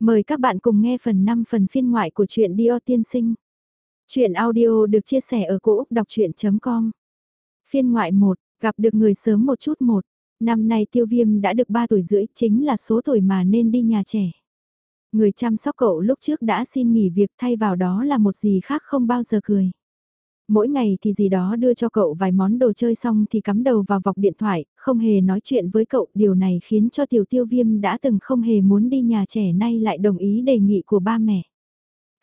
Mời các bạn cùng nghe phần 5 phần phiên ngoại của truyện Dio Tiên Sinh. Chuyện audio được chia sẻ ở cỗ đọc chuyện.com Phiên ngoại 1, gặp được người sớm một chút một. Năm nay tiêu viêm đã được 3 tuổi rưỡi, chính là số tuổi mà nên đi nhà trẻ. Người chăm sóc cậu lúc trước đã xin nghỉ việc thay vào đó là một gì khác không bao giờ cười mỗi ngày thì gì đó đưa cho cậu vài món đồ chơi xong thì cắm đầu vào vọc điện thoại, không hề nói chuyện với cậu, điều này khiến cho tiểu tiêu viêm đã từng không hề muốn đi nhà trẻ nay lại đồng ý đề nghị của ba mẹ.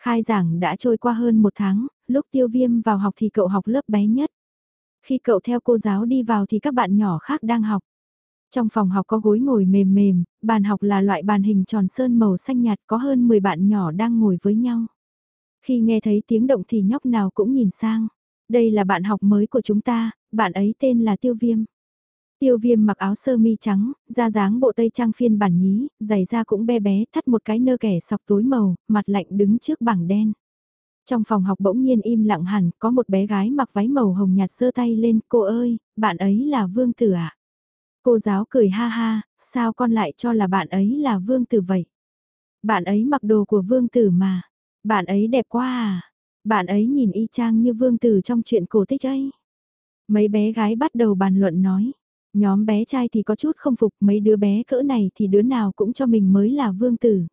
Khai giảng đã trôi qua hơn một tháng, lúc tiêu viêm vào học thì cậu học lớp bé nhất. Khi cậu theo cô giáo đi vào thì các bạn nhỏ khác đang học. Trong phòng học có gối ngồi mềm mềm, bàn học là loại bàn hình tròn sơn màu xanh nhạt có hơn 10 bạn nhỏ đang ngồi với nhau. Khi nghe thấy tiếng động thì nhóc nào cũng nhìn sang. Đây là bạn học mới của chúng ta, bạn ấy tên là Tiêu Viêm. Tiêu Viêm mặc áo sơ mi trắng, da dáng bộ tây trang phiên bản nhí, giày da cũng be bé, thắt một cái nơ kẻ sọc tối màu, mặt lạnh đứng trước bảng đen. Trong phòng học bỗng nhiên im lặng hẳn, có một bé gái mặc váy màu hồng nhạt sơ tay lên, cô ơi, bạn ấy là Vương Tử ạ. À? Cô giáo cười ha ha, sao con lại cho là bạn ấy là Vương Tử vậy? Bạn ấy mặc đồ của Vương Tử mà, bạn ấy đẹp quá à, bạn ấy nhìn y chang như vương tử trong chuyện cổ tích ấy. Mấy bé gái bắt đầu bàn luận nói. Nhóm bé trai thì có chút không phục mấy đứa bé cỡ này thì đứa nào cũng cho mình mới là vương tử.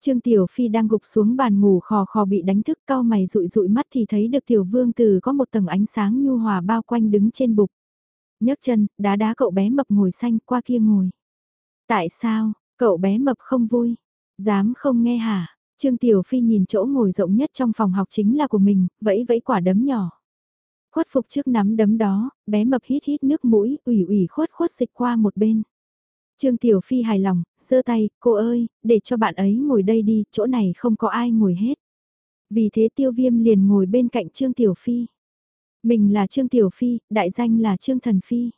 Trương Tiểu Phi đang gục xuống bàn ngủ khò khò bị đánh thức cao mày rụi rụi mắt thì thấy được Tiểu Vương Tử có một tầng ánh sáng nhu hòa bao quanh đứng trên bục. nhấc chân, đá đá cậu bé mập ngồi xanh qua kia ngồi. Tại sao, cậu bé mập không vui? Dám không nghe hả? Trương Tiểu Phi nhìn chỗ ngồi rộng nhất trong phòng học chính là của mình, vẫy vẫy quả đấm nhỏ. Khuất phục trước nắm đấm đó, bé mập hít hít nước mũi, ủy ủy khuất khuất dịch qua một bên. Trương Tiểu Phi hài lòng, giơ tay, cô ơi, để cho bạn ấy ngồi đây đi, chỗ này không có ai ngồi hết. Vì thế Tiêu Viêm liền ngồi bên cạnh Trương Tiểu Phi. Mình là Trương Tiểu Phi, đại danh là Trương Thần Phi.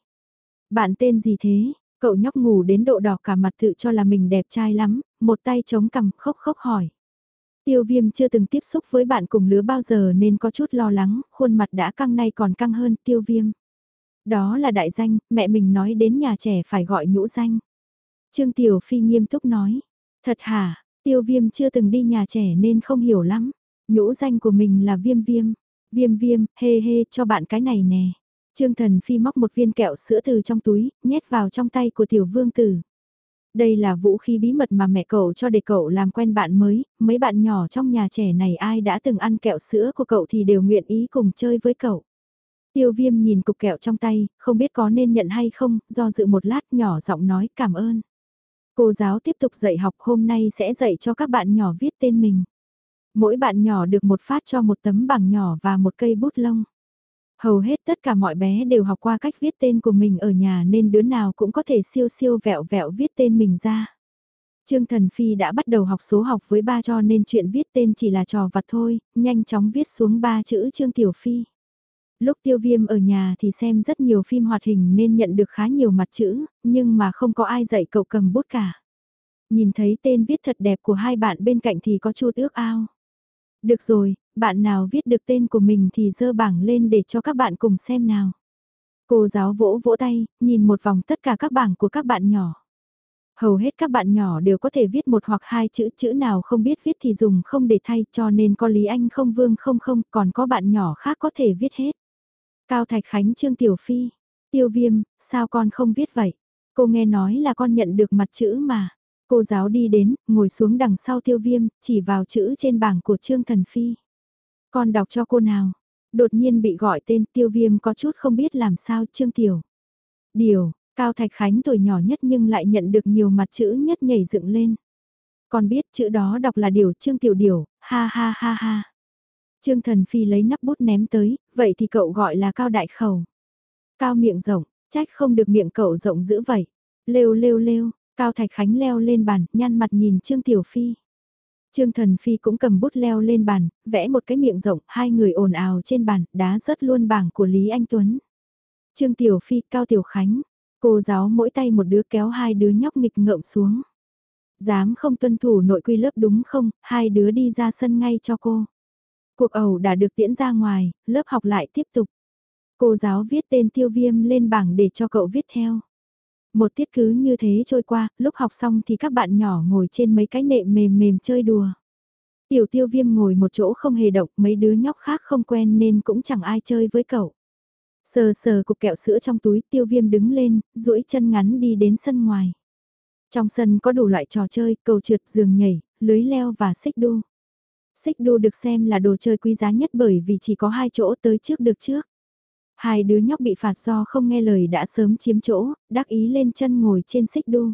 Bạn tên gì thế? Cậu nhóc ngủ đến độ đỏ cả mặt tự cho là mình đẹp trai lắm, một tay chống cằm khóc khóc hỏi. Tiêu viêm chưa từng tiếp xúc với bạn cùng lứa bao giờ nên có chút lo lắng, khuôn mặt đã căng nay còn căng hơn tiêu viêm. Đó là đại danh, mẹ mình nói đến nhà trẻ phải gọi nhũ danh. Trương Tiểu Phi nghiêm túc nói, thật hả, tiêu viêm chưa từng đi nhà trẻ nên không hiểu lắm. Nhũ danh của mình là viêm viêm, viêm viêm, hê hê cho bạn cái này nè. Trương Thần Phi móc một viên kẹo sữa từ trong túi, nhét vào trong tay của tiểu vương tử. Đây là vũ khí bí mật mà mẹ cậu cho để cậu làm quen bạn mới, mấy bạn nhỏ trong nhà trẻ này ai đã từng ăn kẹo sữa của cậu thì đều nguyện ý cùng chơi với cậu. Tiêu viêm nhìn cục kẹo trong tay, không biết có nên nhận hay không, do dự một lát nhỏ giọng nói cảm ơn. Cô giáo tiếp tục dạy học hôm nay sẽ dạy cho các bạn nhỏ viết tên mình. Mỗi bạn nhỏ được một phát cho một tấm bảng nhỏ và một cây bút lông. Hầu hết tất cả mọi bé đều học qua cách viết tên của mình ở nhà nên đứa nào cũng có thể siêu siêu vẹo vẹo viết tên mình ra. Trương Thần Phi đã bắt đầu học số học với ba cho nên chuyện viết tên chỉ là trò vặt thôi, nhanh chóng viết xuống ba chữ Trương Tiểu Phi. Lúc tiêu viêm ở nhà thì xem rất nhiều phim hoạt hình nên nhận được khá nhiều mặt chữ, nhưng mà không có ai dạy cậu cầm bút cả. Nhìn thấy tên viết thật đẹp của hai bạn bên cạnh thì có chút ước ao. Được rồi, bạn nào viết được tên của mình thì dơ bảng lên để cho các bạn cùng xem nào. Cô giáo vỗ vỗ tay, nhìn một vòng tất cả các bảng của các bạn nhỏ. Hầu hết các bạn nhỏ đều có thể viết một hoặc hai chữ, chữ nào không biết viết thì dùng không để thay cho nên có Lý Anh không vương không không, còn có bạn nhỏ khác có thể viết hết. Cao Thạch Khánh Trương Tiểu Phi, Tiêu Viêm, sao con không viết vậy? Cô nghe nói là con nhận được mặt chữ mà. Cô giáo đi đến, ngồi xuống đằng sau tiêu viêm, chỉ vào chữ trên bảng của Trương Thần Phi. Con đọc cho cô nào. Đột nhiên bị gọi tên tiêu viêm có chút không biết làm sao Trương Tiểu. Điều, Cao Thạch Khánh tuổi nhỏ nhất nhưng lại nhận được nhiều mặt chữ nhất nhảy dựng lên. Con biết chữ đó đọc là điều Trương Tiểu Điều, ha ha ha ha. Trương Thần Phi lấy nắp bút ném tới, vậy thì cậu gọi là Cao Đại Khẩu. Cao miệng rộng, trách không được miệng cậu rộng dữ vậy. Lêu lêu lêu, Cao Thạch Khánh leo lên bàn, nhăn mặt nhìn Trương Tiểu Phi. Trương Thần Phi cũng cầm bút leo lên bàn, vẽ một cái miệng rộng, hai người ồn ào trên bàn, đá rớt luôn bảng của Lý Anh Tuấn. Trương Tiểu Phi, Cao Tiểu Khánh, cô giáo mỗi tay một đứa kéo hai đứa nhóc nghịch ngợm xuống. Dám không tuân thủ nội quy lớp đúng không, hai đứa đi ra sân ngay cho cô. Cuộc ẩu đã được tiễn ra ngoài, lớp học lại tiếp tục. Cô giáo viết tên tiêu viêm lên bảng để cho cậu viết theo. Một tiết cứ như thế trôi qua, lúc học xong thì các bạn nhỏ ngồi trên mấy cái nệm mềm mềm chơi đùa. Tiểu tiêu viêm ngồi một chỗ không hề động, mấy đứa nhóc khác không quen nên cũng chẳng ai chơi với cậu. Sờ sờ cục kẹo sữa trong túi tiêu viêm đứng lên, duỗi chân ngắn đi đến sân ngoài. Trong sân có đủ loại trò chơi, cầu trượt, giường nhảy, lưới leo và xích đu. Xích đu được xem là đồ chơi quý giá nhất bởi vì chỉ có hai chỗ tới trước được trước. Hai đứa nhóc bị phạt do không nghe lời đã sớm chiếm chỗ, đắc ý lên chân ngồi trên xích đu.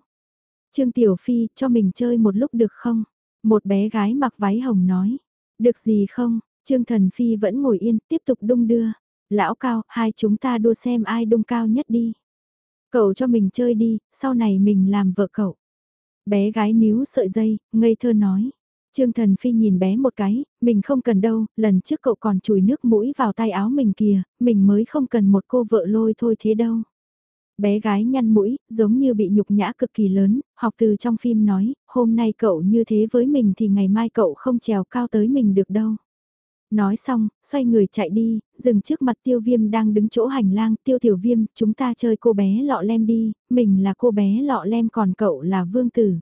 Trương Tiểu Phi, cho mình chơi một lúc được không? Một bé gái mặc váy hồng nói. Được gì không? Trương Thần Phi vẫn ngồi yên, tiếp tục đung đưa. Lão cao, hai chúng ta đua xem ai đung cao nhất đi. Cậu cho mình chơi đi, sau này mình làm vợ cậu. Bé gái níu sợi dây, ngây thơ nói. Trương Thần Phi nhìn bé một cái, mình không cần đâu, lần trước cậu còn chùi nước mũi vào tay áo mình kìa, mình mới không cần một cô vợ lôi thôi thế đâu. Bé gái nhăn mũi, giống như bị nhục nhã cực kỳ lớn, học từ trong phim nói, hôm nay cậu như thế với mình thì ngày mai cậu không trèo cao tới mình được đâu. Nói xong, xoay người chạy đi, dừng trước mặt tiêu viêm đang đứng chỗ hành lang, tiêu tiểu viêm, chúng ta chơi cô bé lọ lem đi, mình là cô bé lọ lem còn cậu là vương tử.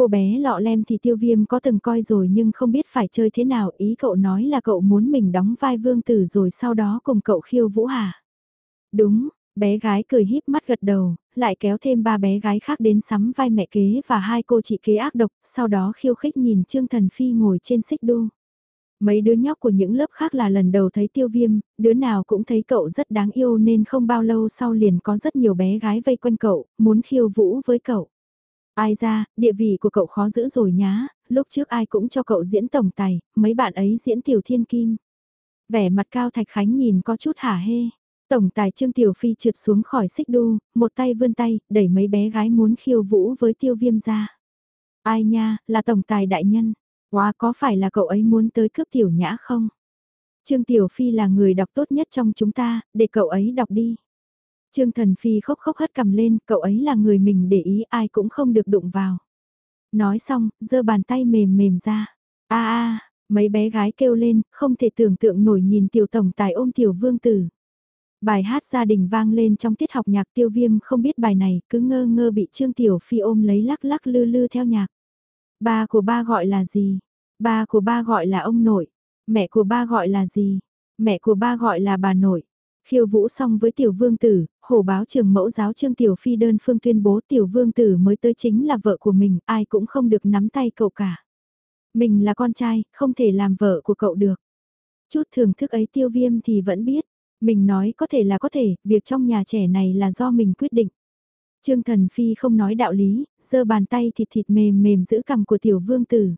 Cô bé lọ lem thì tiêu viêm có từng coi rồi nhưng không biết phải chơi thế nào, ý cậu nói là cậu muốn mình đóng vai vương tử rồi sau đó cùng cậu khiêu vũ hả? Đúng, bé gái cười híp mắt gật đầu, lại kéo thêm ba bé gái khác đến sắm vai mẹ kế và hai cô chị kế ác độc, sau đó khiêu khích nhìn Trương Thần Phi ngồi trên xích đu. Mấy đứa nhóc của những lớp khác là lần đầu thấy tiêu viêm, đứa nào cũng thấy cậu rất đáng yêu nên không bao lâu sau liền có rất nhiều bé gái vây quanh cậu, muốn khiêu vũ với cậu. Ai ra, địa vị của cậu khó giữ rồi nhá, lúc trước ai cũng cho cậu diễn tổng tài, mấy bạn ấy diễn tiểu thiên kim. Vẻ mặt cao Thạch Khánh nhìn có chút hả hê. Tổng tài Trương Tiểu Phi trượt xuống khỏi xích đu, một tay vươn tay, đẩy mấy bé gái muốn khiêu vũ với tiêu viêm ra. Ai nha, là tổng tài đại nhân. Quá có phải là cậu ấy muốn tới cướp tiểu nhã không? Trương Tiểu Phi là người đọc tốt nhất trong chúng ta, để cậu ấy đọc đi. Trương Thần Phi khóc khóc hất cầm lên, cậu ấy là người mình để ý ai cũng không được đụng vào. Nói xong, giơ bàn tay mềm mềm ra. a a mấy bé gái kêu lên, không thể tưởng tượng nổi nhìn tiểu tổng tài ôm tiểu vương tử. Bài hát gia đình vang lên trong tiết học nhạc tiêu viêm không biết bài này, cứ ngơ ngơ bị Trương Tiểu Phi ôm lấy lắc lắc lư lư theo nhạc. Ba của ba gọi là gì? Ba của ba gọi là ông nội. Mẹ của ba gọi là gì? Mẹ của ba gọi là bà nội. Khiêu vũ xong với tiểu vương tử, hổ báo trường mẫu giáo trương tiểu phi đơn phương tuyên bố tiểu vương tử mới tới chính là vợ của mình, ai cũng không được nắm tay cậu cả. Mình là con trai, không thể làm vợ của cậu được. Chút thưởng thức ấy tiêu viêm thì vẫn biết, mình nói có thể là có thể, việc trong nhà trẻ này là do mình quyết định. Trương Thần Phi không nói đạo lý, giơ bàn tay thịt thịt mềm mềm giữ cằm của tiểu vương tử.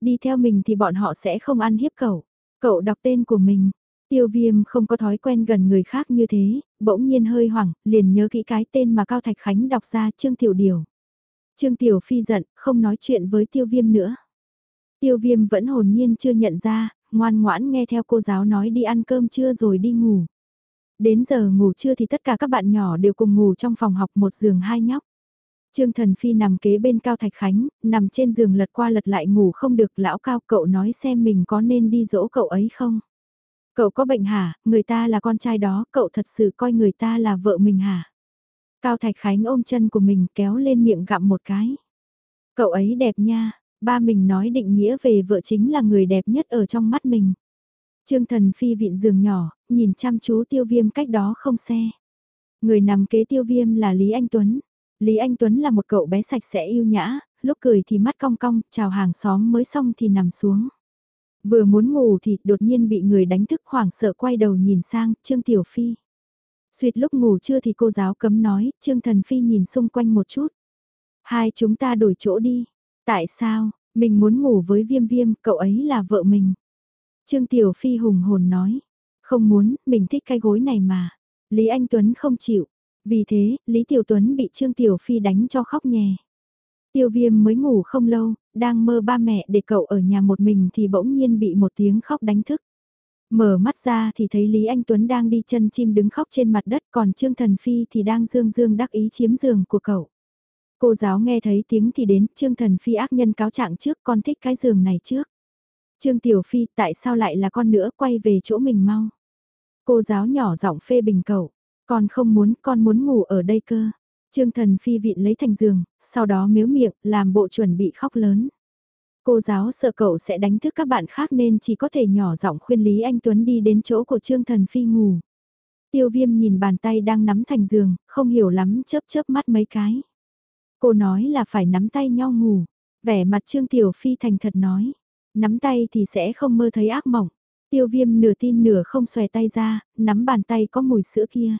Đi theo mình thì bọn họ sẽ không ăn hiếp cậu. Cậu đọc tên của mình. Tiêu viêm không có thói quen gần người khác như thế, bỗng nhiên hơi hoảng, liền nhớ kỹ cái tên mà Cao Thạch Khánh đọc ra Trương Tiểu Điều. Trương Tiểu Phi giận, không nói chuyện với tiêu viêm nữa. Tiêu viêm vẫn hồn nhiên chưa nhận ra, ngoan ngoãn nghe theo cô giáo nói đi ăn cơm trưa rồi đi ngủ. Đến giờ ngủ trưa thì tất cả các bạn nhỏ đều cùng ngủ trong phòng học một giường hai nhóc. Trương Thần Phi nằm kế bên Cao Thạch Khánh, nằm trên giường lật qua lật lại ngủ không được lão Cao cậu nói xem mình có nên đi dỗ cậu ấy không? Cậu có bệnh hả, người ta là con trai đó, cậu thật sự coi người ta là vợ mình hả? Cao Thạch Khánh ôm chân của mình kéo lên miệng gặm một cái. Cậu ấy đẹp nha, ba mình nói định nghĩa về vợ chính là người đẹp nhất ở trong mắt mình. Trương Thần Phi vịn giường nhỏ, nhìn chăm chú tiêu viêm cách đó không xe. Người nằm kế tiêu viêm là Lý Anh Tuấn. Lý Anh Tuấn là một cậu bé sạch sẽ yêu nhã, lúc cười thì mắt cong cong, chào hàng xóm mới xong thì nằm xuống. Vừa muốn ngủ thì đột nhiên bị người đánh thức hoảng sợ quay đầu nhìn sang, Trương Tiểu Phi. Xuyệt lúc ngủ trưa thì cô giáo cấm nói, Trương Thần Phi nhìn xung quanh một chút. Hai chúng ta đổi chỗ đi. Tại sao, mình muốn ngủ với viêm viêm, cậu ấy là vợ mình. Trương Tiểu Phi hùng hồn nói. Không muốn, mình thích cái gối này mà. Lý Anh Tuấn không chịu. Vì thế, Lý Tiểu Tuấn bị Trương Tiểu Phi đánh cho khóc nhè. Tiêu viêm mới ngủ không lâu, đang mơ ba mẹ để cậu ở nhà một mình thì bỗng nhiên bị một tiếng khóc đánh thức. Mở mắt ra thì thấy Lý Anh Tuấn đang đi chân chim đứng khóc trên mặt đất còn Trương Thần Phi thì đang dương dương đắc ý chiếm giường của cậu. Cô giáo nghe thấy tiếng thì đến Trương Thần Phi ác nhân cáo trạng trước con thích cái giường này trước. Trương Tiểu Phi tại sao lại là con nữa quay về chỗ mình mau. Cô giáo nhỏ giọng phê bình cậu, con không muốn con muốn ngủ ở đây cơ. Trương Thần Phi vịn lấy thành giường, sau đó miếu miệng, làm bộ chuẩn bị khóc lớn. Cô giáo sợ cậu sẽ đánh thức các bạn khác nên chỉ có thể nhỏ giọng khuyên Lý Anh Tuấn đi đến chỗ của Trương Thần Phi ngủ. Tiêu viêm nhìn bàn tay đang nắm thành giường, không hiểu lắm chớp chớp mắt mấy cái. Cô nói là phải nắm tay nhau ngủ. Vẻ mặt Trương Tiểu Phi thành thật nói. Nắm tay thì sẽ không mơ thấy ác mộng. Tiêu viêm nửa tin nửa không xòe tay ra, nắm bàn tay có mùi sữa kia.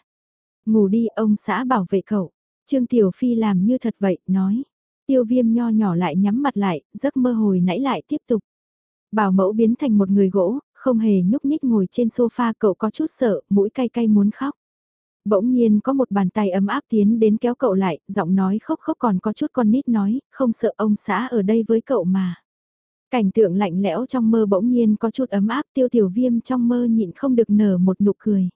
Ngủ đi ông xã bảo vệ cậu. Trương Tiểu Phi làm như thật vậy, nói. Tiêu viêm nho nhỏ lại nhắm mặt lại, giấc mơ hồi nãy lại tiếp tục. Bảo mẫu biến thành một người gỗ, không hề nhúc nhích ngồi trên sofa cậu có chút sợ, mũi cay cay muốn khóc. Bỗng nhiên có một bàn tay ấm áp tiến đến kéo cậu lại, giọng nói khóc khóc còn có chút con nít nói, không sợ ông xã ở đây với cậu mà. Cảnh tượng lạnh lẽo trong mơ bỗng nhiên có chút ấm áp tiêu tiểu viêm trong mơ nhịn không được nở một nụ cười.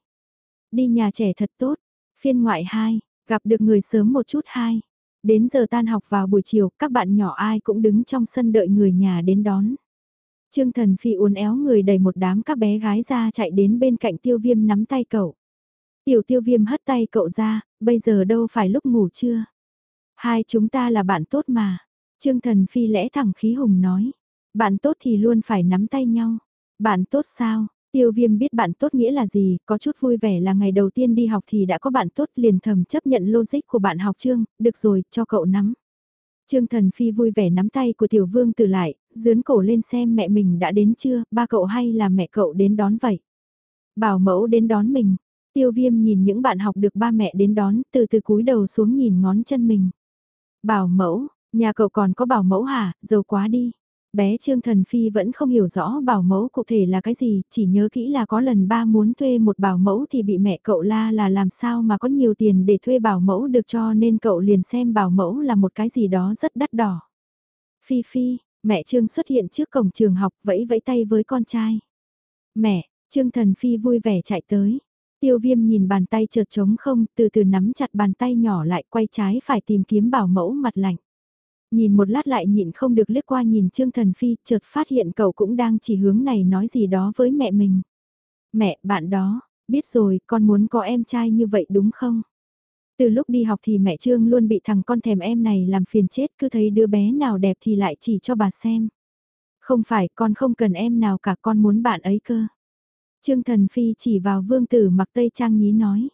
Đi nhà trẻ thật tốt, phiên ngoại 2, gặp được người sớm một chút hai. Đến giờ tan học vào buổi chiều, các bạn nhỏ ai cũng đứng trong sân đợi người nhà đến đón. Trương Thần Phi uốn éo người đầy một đám các bé gái ra chạy đến bên cạnh tiêu viêm nắm tay cậu. Tiểu tiêu viêm hất tay cậu ra, bây giờ đâu phải lúc ngủ chưa? Hai chúng ta là bạn tốt mà. Trương Thần Phi lẽ thẳng khí hùng nói. Bạn tốt thì luôn phải nắm tay nhau. Bạn tốt sao? Tiêu viêm biết bạn tốt nghĩa là gì, có chút vui vẻ là ngày đầu tiên đi học thì đã có bạn tốt liền thầm chấp nhận logic của bạn học trương, được rồi, cho cậu nắm. Trương Thần Phi vui vẻ nắm tay của Tiểu Vương từ lại, dướn cổ lên xem mẹ mình đã đến chưa, ba cậu hay là mẹ cậu đến đón vậy. Bảo mẫu đến đón mình, Tiêu Viêm nhìn những bạn học được ba mẹ đến đón, từ từ cúi đầu xuống nhìn ngón chân mình. Bảo mẫu, nhà cậu còn có bảo mẫu hả, giàu quá đi. Bé Trương Thần Phi vẫn không hiểu rõ bảo mẫu cụ thể là cái gì, chỉ nhớ kỹ là có lần ba muốn thuê một bảo mẫu thì bị mẹ cậu la là làm sao mà có nhiều tiền để thuê bảo mẫu được cho nên cậu liền xem bảo mẫu là một cái gì đó rất đắt đỏ. Phi Phi, mẹ Trương xuất hiện trước cổng trường học vẫy vẫy tay với con trai. Mẹ, Trương Thần Phi vui vẻ chạy tới. Tiêu viêm nhìn bàn tay trượt trống không, từ từ nắm chặt bàn tay nhỏ lại quay trái phải tìm kiếm bảo mẫu mặt lạnh. Nhìn một lát lại nhịn không được liếc qua nhìn Trương Thần Phi, chợt phát hiện cậu cũng đang chỉ hướng này nói gì đó với mẹ mình. Mẹ, bạn đó, biết rồi, con muốn có em trai như vậy đúng không? Từ lúc đi học thì mẹ Trương luôn bị thằng con thèm em này làm phiền chết, cứ thấy đứa bé nào đẹp thì lại chỉ cho bà xem. Không phải, con không cần em nào cả con muốn bạn ấy cơ. Trương Thần Phi chỉ vào vương tử mặc tây trang nhí nói.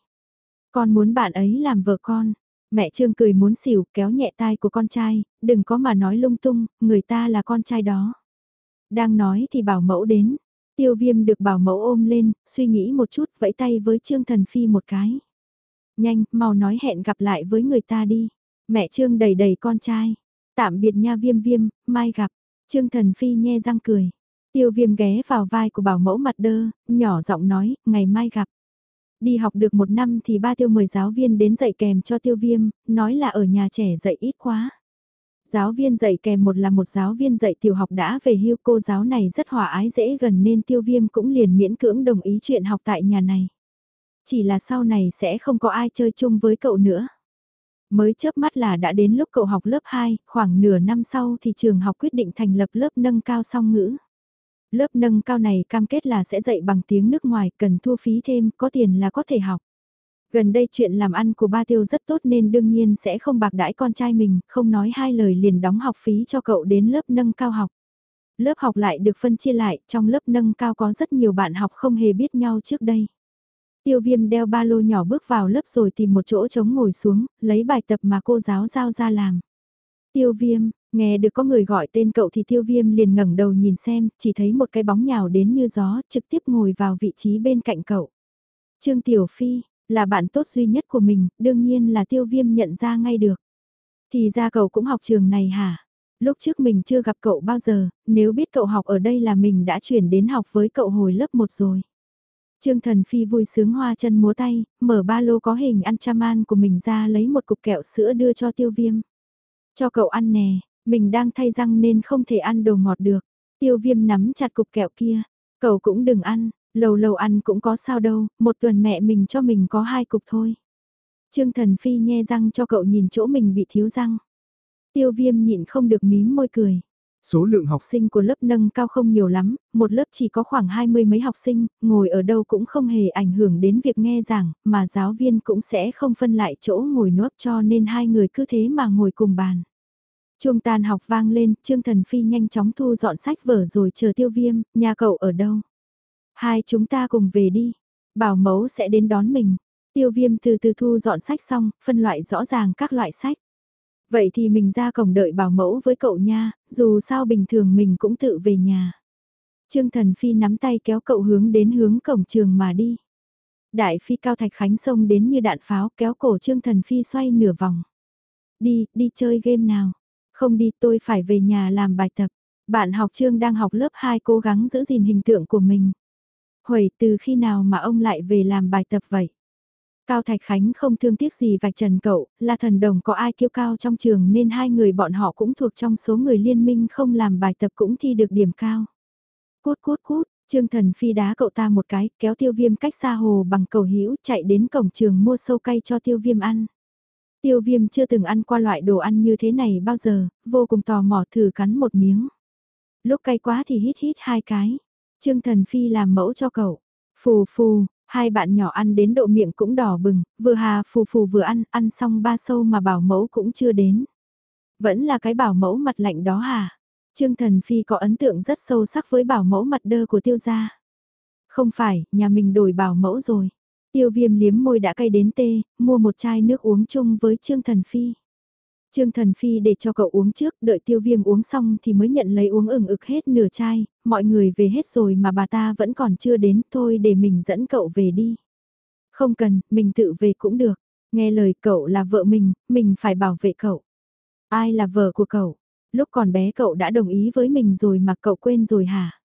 Con muốn bạn ấy làm vợ con. Mẹ Trương cười muốn xỉu kéo nhẹ tai của con trai, đừng có mà nói lung tung, người ta là con trai đó. Đang nói thì bảo mẫu đến. Tiêu viêm được bảo mẫu ôm lên, suy nghĩ một chút vẫy tay với Trương Thần Phi một cái. Nhanh, mau nói hẹn gặp lại với người ta đi. Mẹ Trương đầy đầy con trai. Tạm biệt nha viêm viêm, mai gặp. Trương Thần Phi nhe răng cười. Tiêu viêm ghé vào vai của bảo mẫu mặt đơ, nhỏ giọng nói, ngày mai gặp. Đi học được một năm thì ba tiêu mời giáo viên đến dạy kèm cho tiêu viêm, nói là ở nhà trẻ dạy ít quá. Giáo viên dạy kèm một là một giáo viên dạy tiểu học đã về hưu cô giáo này rất hòa ái dễ gần nên tiêu viêm cũng liền miễn cưỡng đồng ý chuyện học tại nhà này. Chỉ là sau này sẽ không có ai chơi chung với cậu nữa. Mới chớp mắt là đã đến lúc cậu học lớp 2, khoảng nửa năm sau thì trường học quyết định thành lập lớp nâng cao song ngữ. Lớp nâng cao này cam kết là sẽ dạy bằng tiếng nước ngoài, cần thu phí thêm, có tiền là có thể học. Gần đây chuyện làm ăn của ba tiêu rất tốt nên đương nhiên sẽ không bạc đãi con trai mình, không nói hai lời liền đóng học phí cho cậu đến lớp nâng cao học. Lớp học lại được phân chia lại, trong lớp nâng cao có rất nhiều bạn học không hề biết nhau trước đây. Tiêu viêm đeo ba lô nhỏ bước vào lớp rồi tìm một chỗ trống ngồi xuống, lấy bài tập mà cô giáo giao ra làm. Tiêu viêm, Nghe được có người gọi tên cậu thì tiêu viêm liền ngẩng đầu nhìn xem, chỉ thấy một cái bóng nhào đến như gió, trực tiếp ngồi vào vị trí bên cạnh cậu. Trương Tiểu Phi, là bạn tốt duy nhất của mình, đương nhiên là tiêu viêm nhận ra ngay được. Thì ra cậu cũng học trường này hả? Lúc trước mình chưa gặp cậu bao giờ, nếu biết cậu học ở đây là mình đã chuyển đến học với cậu hồi lớp 1 rồi. Trương Thần Phi vui sướng hoa chân múa tay, mở ba lô có hình ăn chaman của mình ra lấy một cục kẹo sữa đưa cho tiêu viêm. Cho cậu ăn nè, mình đang thay răng nên không thể ăn đồ ngọt được. Tiêu viêm nắm chặt cục kẹo kia. Cậu cũng đừng ăn, lâu lâu ăn cũng có sao đâu, một tuần mẹ mình cho mình có hai cục thôi. Trương Thần Phi nhe răng cho cậu nhìn chỗ mình bị thiếu răng. Tiêu viêm nhịn không được mím môi cười. Số lượng học sinh của lớp nâng cao không nhiều lắm, một lớp chỉ có khoảng hai mươi mấy học sinh, ngồi ở đâu cũng không hề ảnh hưởng đến việc nghe giảng, mà giáo viên cũng sẽ không phân lại chỗ ngồi nốt cho nên hai người cứ thế mà ngồi cùng bàn. Chuông tan học vang lên, Trương Thần Phi nhanh chóng thu dọn sách vở rồi chờ tiêu viêm, nhà cậu ở đâu? Hai chúng ta cùng về đi, bảo mẫu sẽ đến đón mình. Tiêu viêm từ từ thu dọn sách xong, phân loại rõ ràng các loại sách. Vậy thì mình ra cổng đợi bảo mẫu với cậu nha, dù sao bình thường mình cũng tự về nhà. Trương Thần Phi nắm tay kéo cậu hướng đến hướng cổng trường mà đi. Đại Phi Cao Thạch Khánh xông đến như đạn pháo kéo cổ Trương Thần Phi xoay nửa vòng. Đi, đi chơi game nào. Không đi tôi phải về nhà làm bài tập. Bạn học Trương đang học lớp 2 cố gắng giữ gìn hình tượng của mình. Huẩy từ khi nào mà ông lại về làm bài tập vậy? Cao Thạch Khánh không thương tiếc gì vạch trần cậu, là thần đồng có ai kiêu cao trong trường nên hai người bọn họ cũng thuộc trong số người liên minh không làm bài tập cũng thi được điểm cao. Cút cút cút, Trương Thần Phi đá cậu ta một cái, kéo tiêu viêm cách xa hồ bằng cầu hữu chạy đến cổng trường mua sâu cay cho tiêu viêm ăn. Tiêu viêm chưa từng ăn qua loại đồ ăn như thế này bao giờ, vô cùng tò mò thử cắn một miếng. Lúc cay quá thì hít hít hai cái. Trương Thần Phi làm mẫu cho cậu. Phù phù, hai bạn nhỏ ăn đến độ miệng cũng đỏ bừng, vừa hà phù phù vừa ăn, ăn xong ba sâu mà bảo mẫu cũng chưa đến. Vẫn là cái bảo mẫu mặt lạnh đó hả? Trương Thần Phi có ấn tượng rất sâu sắc với bảo mẫu mặt đơ của tiêu gia. Không phải, nhà mình đổi bảo mẫu rồi. Tiêu viêm liếm môi đã cay đến tê, mua một chai nước uống chung với Trương Thần Phi. Trương Thần Phi để cho cậu uống trước, đợi tiêu viêm uống xong thì mới nhận lấy uống ửng ực hết nửa chai, mọi người về hết rồi mà bà ta vẫn còn chưa đến, thôi để mình dẫn cậu về đi. Không cần, mình tự về cũng được. Nghe lời cậu là vợ mình, mình phải bảo vệ cậu. Ai là vợ của cậu? Lúc còn bé cậu đã đồng ý với mình rồi mà cậu quên rồi hả?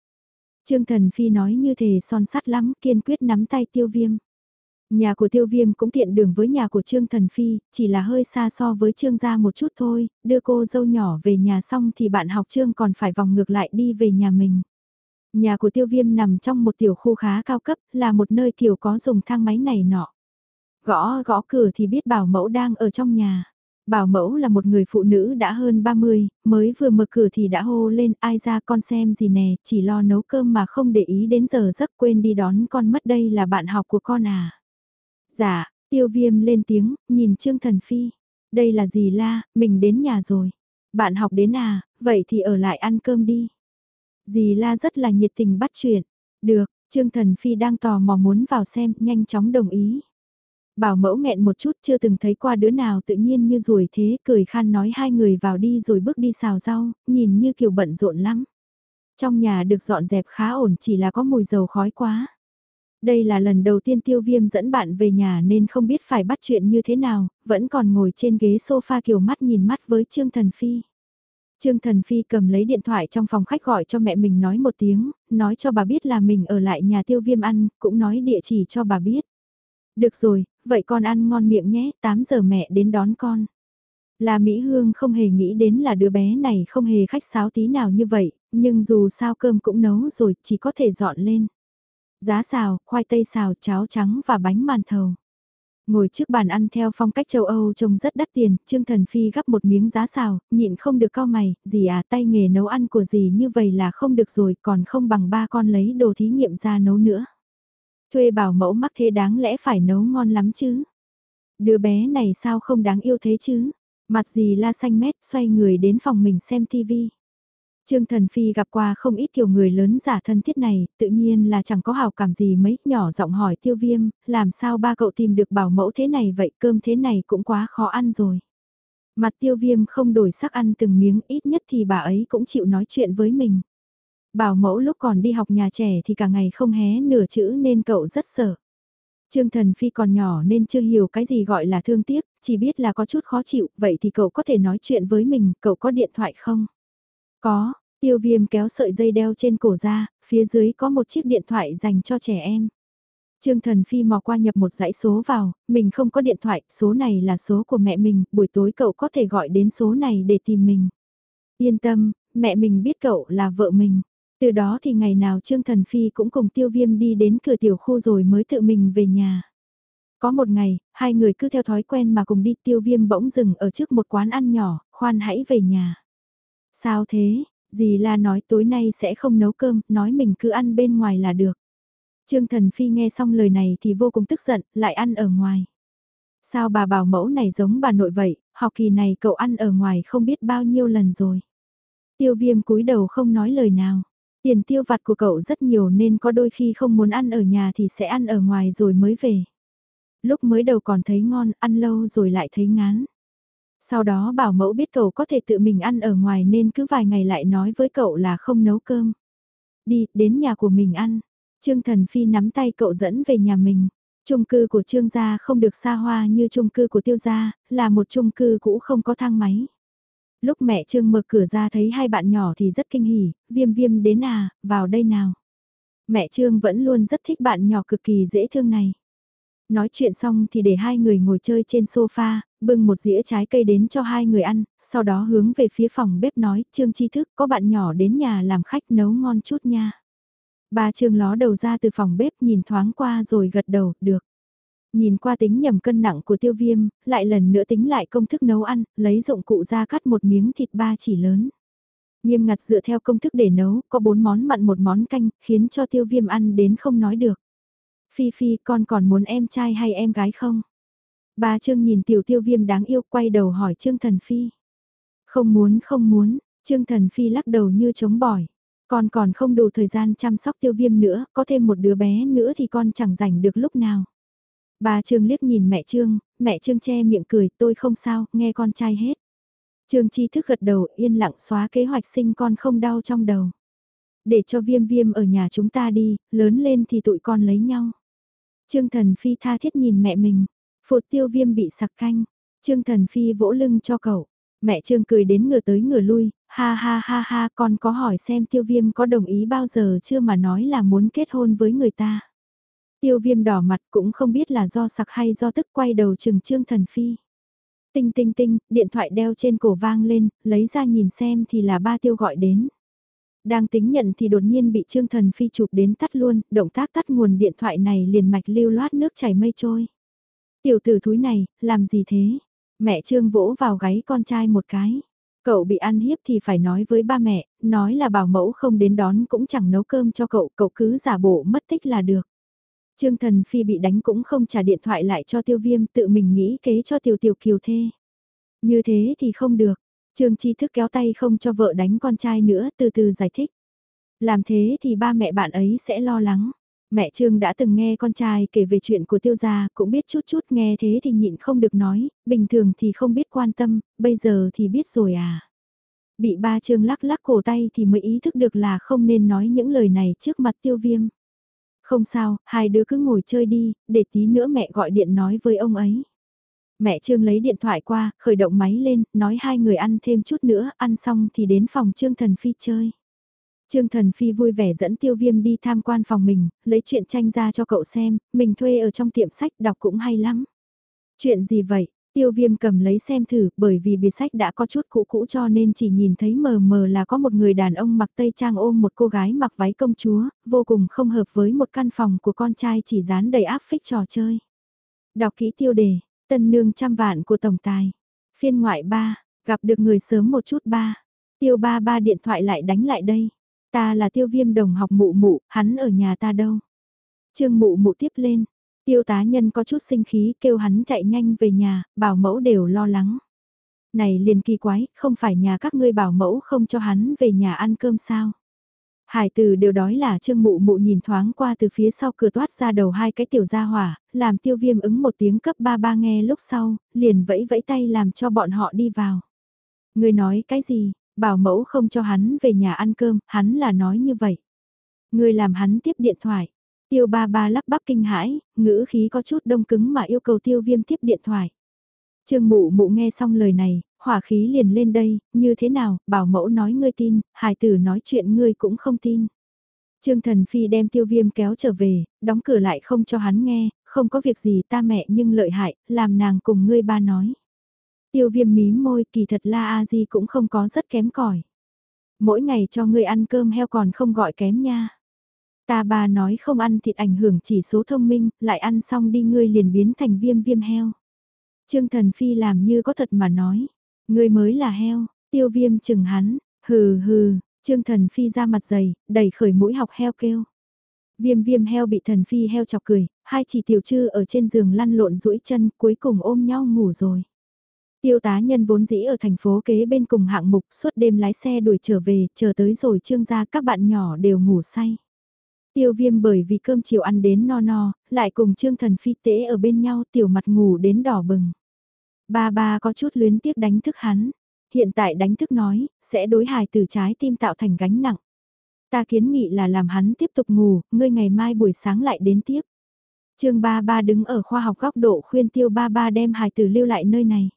Trương Thần Phi nói như thể son sắt lắm, kiên quyết nắm tay tiêu viêm. Nhà của tiêu viêm cũng tiện đường với nhà của Trương Thần Phi, chỉ là hơi xa so với Trương gia một chút thôi, đưa cô dâu nhỏ về nhà xong thì bạn học Trương còn phải vòng ngược lại đi về nhà mình. Nhà của tiêu viêm nằm trong một tiểu khu khá cao cấp, là một nơi kiểu có dùng thang máy này nọ. Gõ gõ cửa thì biết bảo mẫu đang ở trong nhà. Bảo mẫu là một người phụ nữ đã hơn 30, mới vừa mở cửa thì đã hô lên ai ra con xem gì nè, chỉ lo nấu cơm mà không để ý đến giờ giấc quên đi đón con mất đây là bạn học của con à. Dạ, tiêu viêm lên tiếng, nhìn Trương Thần Phi. Đây là gì la, mình đến nhà rồi. Bạn học đến à, vậy thì ở lại ăn cơm đi. Dì la rất là nhiệt tình bắt chuyện. Được, Trương Thần Phi đang tò mò muốn vào xem, nhanh chóng đồng ý. Bảo mẫu nghẹn một chút chưa từng thấy qua đứa nào tự nhiên như rồi thế, cười khan nói hai người vào đi rồi bước đi xào rau, nhìn như kiểu bận rộn lắm. Trong nhà được dọn dẹp khá ổn chỉ là có mùi dầu khói quá. Đây là lần đầu tiên tiêu viêm dẫn bạn về nhà nên không biết phải bắt chuyện như thế nào, vẫn còn ngồi trên ghế sofa kiểu mắt nhìn mắt với Trương Thần Phi. Trương Thần Phi cầm lấy điện thoại trong phòng khách gọi cho mẹ mình nói một tiếng, nói cho bà biết là mình ở lại nhà tiêu viêm ăn, cũng nói địa chỉ cho bà biết. Được rồi, vậy con ăn ngon miệng nhé, 8 giờ mẹ đến đón con. Là Mỹ Hương không hề nghĩ đến là đứa bé này không hề khách sáo tí nào như vậy, nhưng dù sao cơm cũng nấu rồi, chỉ có thể dọn lên. Giá xào, khoai tây xào, cháo trắng và bánh màn thầu. Ngồi trước bàn ăn theo phong cách châu Âu trông rất đắt tiền, Trương Thần Phi gắp một miếng giá xào, nhịn không được cao mày, gì à tay nghề nấu ăn của gì như vậy là không được rồi, còn không bằng ba con lấy đồ thí nghiệm ra nấu nữa. Thuê bảo mẫu mắc thế đáng lẽ phải nấu ngon lắm chứ. Đứa bé này sao không đáng yêu thế chứ? Mặt gì la xanh mét xoay người đến phòng mình xem tivi. Trương Thần Phi gặp qua không ít kiểu người lớn giả thân thiết này, tự nhiên là chẳng có hào cảm gì mấy, nhỏ giọng hỏi tiêu viêm, làm sao ba cậu tìm được bảo mẫu thế này vậy, cơm thế này cũng quá khó ăn rồi. Mặt tiêu viêm không đổi sắc ăn từng miếng, ít nhất thì bà ấy cũng chịu nói chuyện với mình. Bảo mẫu lúc còn đi học nhà trẻ thì cả ngày không hé nửa chữ nên cậu rất sợ. Trương Thần Phi còn nhỏ nên chưa hiểu cái gì gọi là thương tiếc, chỉ biết là có chút khó chịu, vậy thì cậu có thể nói chuyện với mình, cậu có điện thoại không? Có, tiêu viêm kéo sợi dây đeo trên cổ ra, phía dưới có một chiếc điện thoại dành cho trẻ em. Trương Thần Phi mò qua nhập một dãy số vào, mình không có điện thoại, số này là số của mẹ mình, buổi tối cậu có thể gọi đến số này để tìm mình. Yên tâm, mẹ mình biết cậu là vợ mình. Từ đó thì ngày nào Trương Thần Phi cũng cùng tiêu viêm đi đến cửa tiểu khu rồi mới tự mình về nhà. Có một ngày, hai người cứ theo thói quen mà cùng đi tiêu viêm bỗng dừng ở trước một quán ăn nhỏ, khoan hãy về nhà. Sao thế, Dì la nói tối nay sẽ không nấu cơm, nói mình cứ ăn bên ngoài là được. Trương Thần Phi nghe xong lời này thì vô cùng tức giận, lại ăn ở ngoài. Sao bà bảo mẫu này giống bà nội vậy, học kỳ này cậu ăn ở ngoài không biết bao nhiêu lần rồi. Tiêu viêm cúi đầu không nói lời nào. Tiền tiêu vặt của cậu rất nhiều nên có đôi khi không muốn ăn ở nhà thì sẽ ăn ở ngoài rồi mới về. Lúc mới đầu còn thấy ngon, ăn lâu rồi lại thấy ngán. Sau đó bảo mẫu biết cậu có thể tự mình ăn ở ngoài nên cứ vài ngày lại nói với cậu là không nấu cơm. Đi, đến nhà của mình ăn. Trương Thần Phi nắm tay cậu dẫn về nhà mình. Trung cư của Trương gia không được xa hoa như trung cư của Tiêu gia, là một trung cư cũ không có thang máy. Lúc mẹ Trương mở cửa ra thấy hai bạn nhỏ thì rất kinh hỉ, viêm viêm đến à, vào đây nào. Mẹ Trương vẫn luôn rất thích bạn nhỏ cực kỳ dễ thương này. Nói chuyện xong thì để hai người ngồi chơi trên sofa, bưng một dĩa trái cây đến cho hai người ăn, sau đó hướng về phía phòng bếp nói, Trương Chi Thức có bạn nhỏ đến nhà làm khách nấu ngon chút nha. bà Trương ló đầu ra từ phòng bếp nhìn thoáng qua rồi gật đầu, được. Nhìn qua tính nhầm cân nặng của tiêu viêm, lại lần nữa tính lại công thức nấu ăn, lấy dụng cụ ra cắt một miếng thịt ba chỉ lớn. Nghiêm ngặt dựa theo công thức để nấu, có bốn món mặn một món canh, khiến cho tiêu viêm ăn đến không nói được. Phi Phi con còn muốn em trai hay em gái không? Ba Trương nhìn tiểu tiêu viêm đáng yêu quay đầu hỏi Trương Thần Phi. Không muốn không muốn, Trương Thần Phi lắc đầu như chống bỏi. Con còn không đủ thời gian chăm sóc tiêu viêm nữa, có thêm một đứa bé nữa thì con chẳng rảnh được lúc nào. Bà Trương liếc nhìn mẹ Trương, mẹ Trương che miệng cười, tôi không sao, nghe con trai hết. Trương Chi thức gật đầu yên lặng xóa kế hoạch sinh con không đau trong đầu. Để cho viêm viêm ở nhà chúng ta đi, lớn lên thì tụi con lấy nhau. Trương Thần Phi tha thiết nhìn mẹ mình, phụt tiêu viêm bị sặc canh. Trương Thần Phi vỗ lưng cho cậu. Mẹ Trương cười đến ngửa tới ngửa lui, ha ha ha ha con có hỏi xem tiêu viêm có đồng ý bao giờ chưa mà nói là muốn kết hôn với người ta. Tiêu viêm đỏ mặt cũng không biết là do sặc hay do tức quay đầu chừng Trương Thần Phi. Tinh tinh tinh, điện thoại đeo trên cổ vang lên, lấy ra nhìn xem thì là ba tiêu gọi đến. Đang tính nhận thì đột nhiên bị Trương Thần Phi chụp đến tắt luôn, động tác tắt nguồn điện thoại này liền mạch lưu loát nước chảy mây trôi. Tiểu tử thúi này, làm gì thế? Mẹ Trương vỗ vào gáy con trai một cái. Cậu bị ăn hiếp thì phải nói với ba mẹ, nói là bảo mẫu không đến đón cũng chẳng nấu cơm cho cậu, cậu cứ giả bộ mất tích là được. Trương Thần Phi bị đánh cũng không trả điện thoại lại cho tiêu viêm tự mình nghĩ kế cho tiểu tiểu kiều thê. Như thế thì không được, Trương Chi Thức kéo tay không cho vợ đánh con trai nữa từ từ giải thích. Làm thế thì ba mẹ bạn ấy sẽ lo lắng. Mẹ Trương đã từng nghe con trai kể về chuyện của tiêu gia, cũng biết chút chút nghe thế thì nhịn không được nói, bình thường thì không biết quan tâm, bây giờ thì biết rồi à. Bị ba Trương lắc lắc cổ tay thì mới ý thức được là không nên nói những lời này trước mặt tiêu viêm. Không sao, hai đứa cứ ngồi chơi đi, để tí nữa mẹ gọi điện nói với ông ấy. Mẹ Trương lấy điện thoại qua, khởi động máy lên, nói hai người ăn thêm chút nữa, ăn xong thì đến phòng Trương Thần Phi chơi. Trương Thần Phi vui vẻ dẫn Tiêu Viêm đi tham quan phòng mình, lấy chuyện tranh ra cho cậu xem, mình thuê ở trong tiệm sách đọc cũng hay lắm. Chuyện gì vậy? Tiêu Viêm cầm lấy xem thử, bởi vì bìa sách đã có chút cũ cũ cho nên chỉ nhìn thấy mờ mờ là có một người đàn ông mặc tây trang ôm một cô gái mặc váy công chúa, vô cùng không hợp với một căn phòng của con trai chỉ dán đầy áp phích trò chơi. Đọc kỹ tiêu đề, tân nương trăm vạn của tổng tài. Phiên ngoại ba, gặp được người sớm một chút ba. Tiêu ba ba điện thoại lại đánh lại đây. Ta là tiêu viêm đồng học mụ mụ, hắn ở nhà ta đâu. Trương mụ mụ tiếp lên. Tiêu tá nhân có chút sinh khí kêu hắn chạy nhanh về nhà, bảo mẫu đều lo lắng. Này liền kỳ quái, không phải nhà các ngươi bảo mẫu không cho hắn về nhà ăn cơm sao? Hải từ đều đói là trương mụ mụ nhìn thoáng qua từ phía sau cửa toát ra đầu hai cái tiểu gia hỏa, làm tiêu viêm ứng một tiếng cấp ba ba nghe lúc sau, liền vẫy vẫy tay làm cho bọn họ đi vào. Người nói cái gì, bảo mẫu không cho hắn về nhà ăn cơm, hắn là nói như vậy. Người làm hắn tiếp điện thoại. Tiêu ba ba lắp bắp kinh hãi, ngữ khí có chút đông cứng mà yêu cầu tiêu viêm tiếp điện thoại. Trương mụ mụ nghe xong lời này, hỏa khí liền lên đây, như thế nào, bảo mẫu nói ngươi tin, hài tử nói chuyện ngươi cũng không tin. Trương Thần Phi đem tiêu viêm kéo trở về, đóng cửa lại không cho hắn nghe, không có việc gì ta mẹ nhưng lợi hại, làm nàng cùng ngươi ba nói. Tiêu viêm mí môi kỳ thật la a di cũng không có rất kém cỏi Mỗi ngày cho ngươi ăn cơm heo còn không gọi kém nha. Ta bà nói không ăn thịt ảnh hưởng chỉ số thông minh, lại ăn xong đi ngươi liền biến thành viêm viêm heo. Trương Thần Phi làm như có thật mà nói, ngươi mới là heo, tiêu viêm chừng hắn, hừ hừ, Trương Thần Phi ra mặt dày, đẩy khởi mũi học heo kêu. Viêm viêm heo bị Thần Phi heo chọc cười, hai chỉ tiểu trư ở trên giường lăn lộn duỗi chân cuối cùng ôm nhau ngủ rồi. Tiêu tá nhân vốn dĩ ở thành phố kế bên cùng hạng mục suốt đêm lái xe đuổi trở về, chờ tới rồi trương gia các bạn nhỏ đều ngủ say. Tiêu viêm bởi vì cơm chiều ăn đến no no, lại cùng trương thần phi tế ở bên nhau tiểu mặt ngủ đến đỏ bừng. Ba ba có chút luyến tiếc đánh thức hắn, hiện tại đánh thức nói, sẽ đối hài từ trái tim tạo thành gánh nặng. Ta kiến nghị là làm hắn tiếp tục ngủ, ngươi ngày mai buổi sáng lại đến tiếp. Trương ba ba đứng ở khoa học góc độ khuyên tiêu ba ba đem hài tử lưu lại nơi này.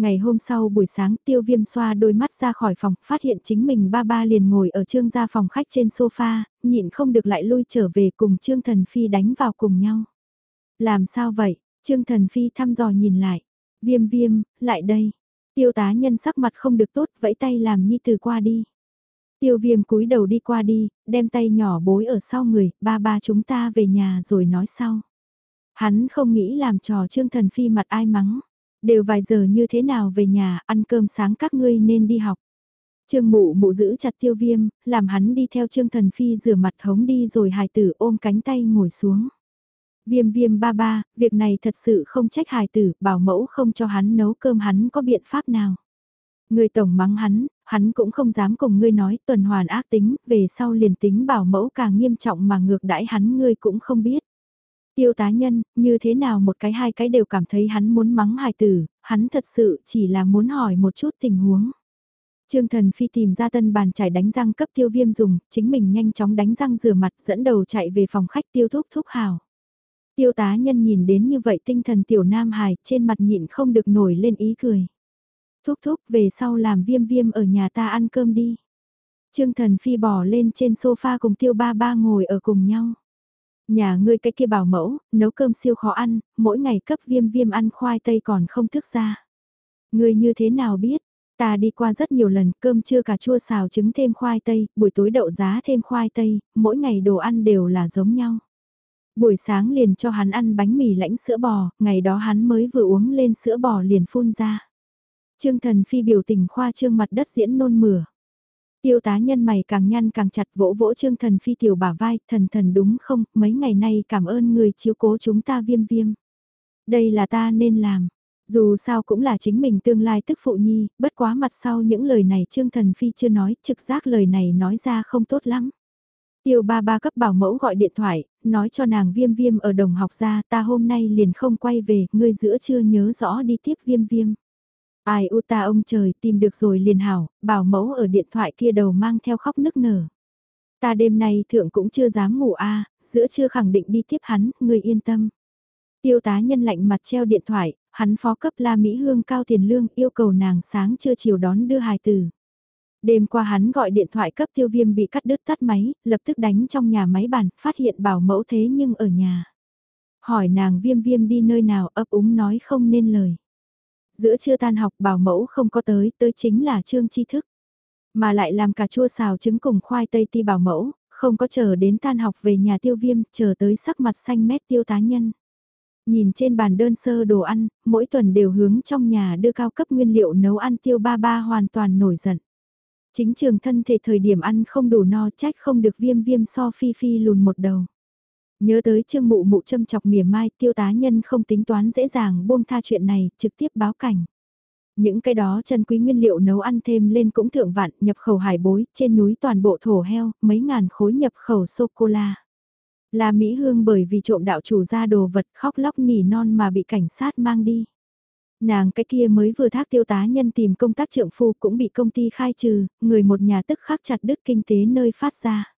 Ngày hôm sau buổi sáng tiêu viêm xoa đôi mắt ra khỏi phòng, phát hiện chính mình ba ba liền ngồi ở trương gia phòng khách trên sofa, nhịn không được lại lui trở về cùng trương thần phi đánh vào cùng nhau. Làm sao vậy? Trương thần phi thăm dò nhìn lại. Viêm viêm, lại đây. Tiêu tá nhân sắc mặt không được tốt, vẫy tay làm nhi từ qua đi. Tiêu viêm cúi đầu đi qua đi, đem tay nhỏ bối ở sau người, ba ba chúng ta về nhà rồi nói sau. Hắn không nghĩ làm trò trương thần phi mặt ai mắng. Đều vài giờ như thế nào về nhà, ăn cơm sáng các ngươi nên đi học. Trương mụ mụ giữ chặt tiêu viêm, làm hắn đi theo trương thần phi rửa mặt hống đi rồi hài tử ôm cánh tay ngồi xuống. Viêm viêm ba ba, việc này thật sự không trách hài tử, bảo mẫu không cho hắn nấu cơm hắn có biện pháp nào. Người tổng mắng hắn, hắn cũng không dám cùng ngươi nói tuần hoàn ác tính, về sau liền tính bảo mẫu càng nghiêm trọng mà ngược đãi hắn ngươi cũng không biết. Tiêu tá nhân, như thế nào một cái hai cái đều cảm thấy hắn muốn mắng hài tử, hắn thật sự chỉ là muốn hỏi một chút tình huống. Trương Thần Phi tìm ra tân bàn chải đánh răng cấp tiêu viêm dùng, chính mình nhanh chóng đánh răng rửa mặt dẫn đầu chạy về phòng khách tiêu thúc thúc hào. Tiêu tá nhân nhìn đến như vậy tinh thần tiểu nam hài trên mặt nhịn không được nổi lên ý cười. Thúc thúc về sau làm viêm viêm ở nhà ta ăn cơm đi. Trương Thần Phi bỏ lên trên sofa cùng tiêu ba ba ngồi ở cùng nhau. Nhà ngươi cái kia bảo mẫu, nấu cơm siêu khó ăn, mỗi ngày cấp viêm viêm ăn khoai tây còn không thức ra. Ngươi như thế nào biết? Ta đi qua rất nhiều lần, cơm trưa cà chua xào trứng thêm khoai tây, buổi tối đậu giá thêm khoai tây, mỗi ngày đồ ăn đều là giống nhau. Buổi sáng liền cho hắn ăn bánh mì lãnh sữa bò, ngày đó hắn mới vừa uống lên sữa bò liền phun ra. Trương thần phi biểu tình khoa trương mặt đất diễn nôn mửa. Tiêu tá nhân mày càng nhăn càng chặt vỗ vỗ trương thần phi tiểu bả vai, thần thần đúng không, mấy ngày nay cảm ơn người chiếu cố chúng ta viêm viêm. Đây là ta nên làm, dù sao cũng là chính mình tương lai tức phụ nhi, bất quá mặt sau những lời này trương thần phi chưa nói, trực giác lời này nói ra không tốt lắm. Tiêu ba ba cấp bảo mẫu gọi điện thoại, nói cho nàng viêm viêm ở đồng học ra ta hôm nay liền không quay về, ngươi giữa chưa nhớ rõ đi tiếp viêm viêm. Ai u ta ông trời tìm được rồi liền hảo, bảo mẫu ở điện thoại kia đầu mang theo khóc nức nở. Ta đêm nay thượng cũng chưa dám ngủ a giữa chưa khẳng định đi tiếp hắn, người yên tâm. Tiêu tá nhân lạnh mặt treo điện thoại, hắn phó cấp La Mỹ Hương cao tiền lương yêu cầu nàng sáng chưa chiều đón đưa hài tử. Đêm qua hắn gọi điện thoại cấp tiêu viêm bị cắt đứt tắt máy, lập tức đánh trong nhà máy bàn, phát hiện bảo mẫu thế nhưng ở nhà. Hỏi nàng viêm viêm đi nơi nào ấp úng nói không nên lời. Giữa chưa tan học bảo mẫu không có tới, tới chính là trương tri thức. Mà lại làm cà chua xào trứng cùng khoai tây ti bảo mẫu, không có chờ đến tan học về nhà tiêu viêm, chờ tới sắc mặt xanh mét tiêu tá nhân. Nhìn trên bàn đơn sơ đồ ăn, mỗi tuần đều hướng trong nhà đưa cao cấp nguyên liệu nấu ăn tiêu ba ba hoàn toàn nổi giận. Chính trường thân thể thời điểm ăn không đủ no trách không được viêm viêm so phi phi lùn một đầu. Nhớ tới trương mụ mụ châm chọc mỉa mai tiêu tá nhân không tính toán dễ dàng buông tha chuyện này, trực tiếp báo cảnh. Những cái đó chân quý nguyên liệu nấu ăn thêm lên cũng thượng vạn nhập khẩu hải bối, trên núi toàn bộ thổ heo, mấy ngàn khối nhập khẩu sô-cô-la. Là Mỹ Hương bởi vì trộm đạo chủ ra đồ vật khóc lóc nỉ non mà bị cảnh sát mang đi. Nàng cái kia mới vừa thác tiêu tá nhân tìm công tác trượng phu cũng bị công ty khai trừ, người một nhà tức khắc chặt đứt kinh tế nơi phát ra.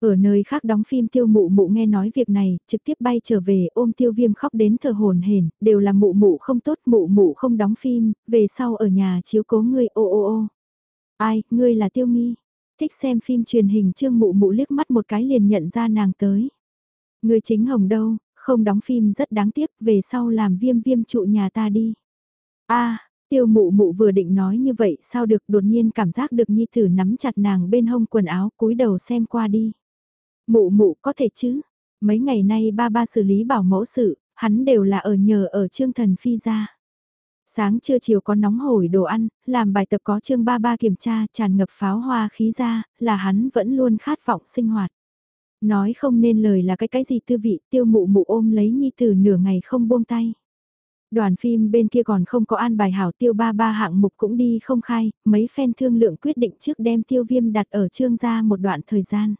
Ở nơi khác đóng phim tiêu mụ mụ nghe nói việc này, trực tiếp bay trở về ôm tiêu viêm khóc đến thờ hồn hển đều là mụ mụ không tốt mụ mụ không đóng phim, về sau ở nhà chiếu cố ngươi ô ô ô. Ai, ngươi là tiêu nghi. Thích xem phim truyền hình trương mụ mụ liếc mắt một cái liền nhận ra nàng tới. Ngươi chính hồng đâu, không đóng phim rất đáng tiếc, về sau làm viêm viêm trụ nhà ta đi. a tiêu mụ mụ vừa định nói như vậy sao được đột nhiên cảm giác được nhi tử nắm chặt nàng bên hông quần áo cúi đầu xem qua đi. Mụ mụ có thể chứ, mấy ngày nay ba ba xử lý bảo mẫu sự, hắn đều là ở nhờ ở trương thần phi ra. Sáng trưa chiều có nóng hổi đồ ăn, làm bài tập có trương ba ba kiểm tra tràn ngập pháo hoa khí ra, là hắn vẫn luôn khát vọng sinh hoạt. Nói không nên lời là cái cái gì tư vị tiêu mụ mụ ôm lấy nhi từ nửa ngày không buông tay. Đoàn phim bên kia còn không có an bài hảo tiêu ba ba hạng mục cũng đi không khai, mấy phen thương lượng quyết định trước đem tiêu viêm đặt ở trương gia một đoạn thời gian.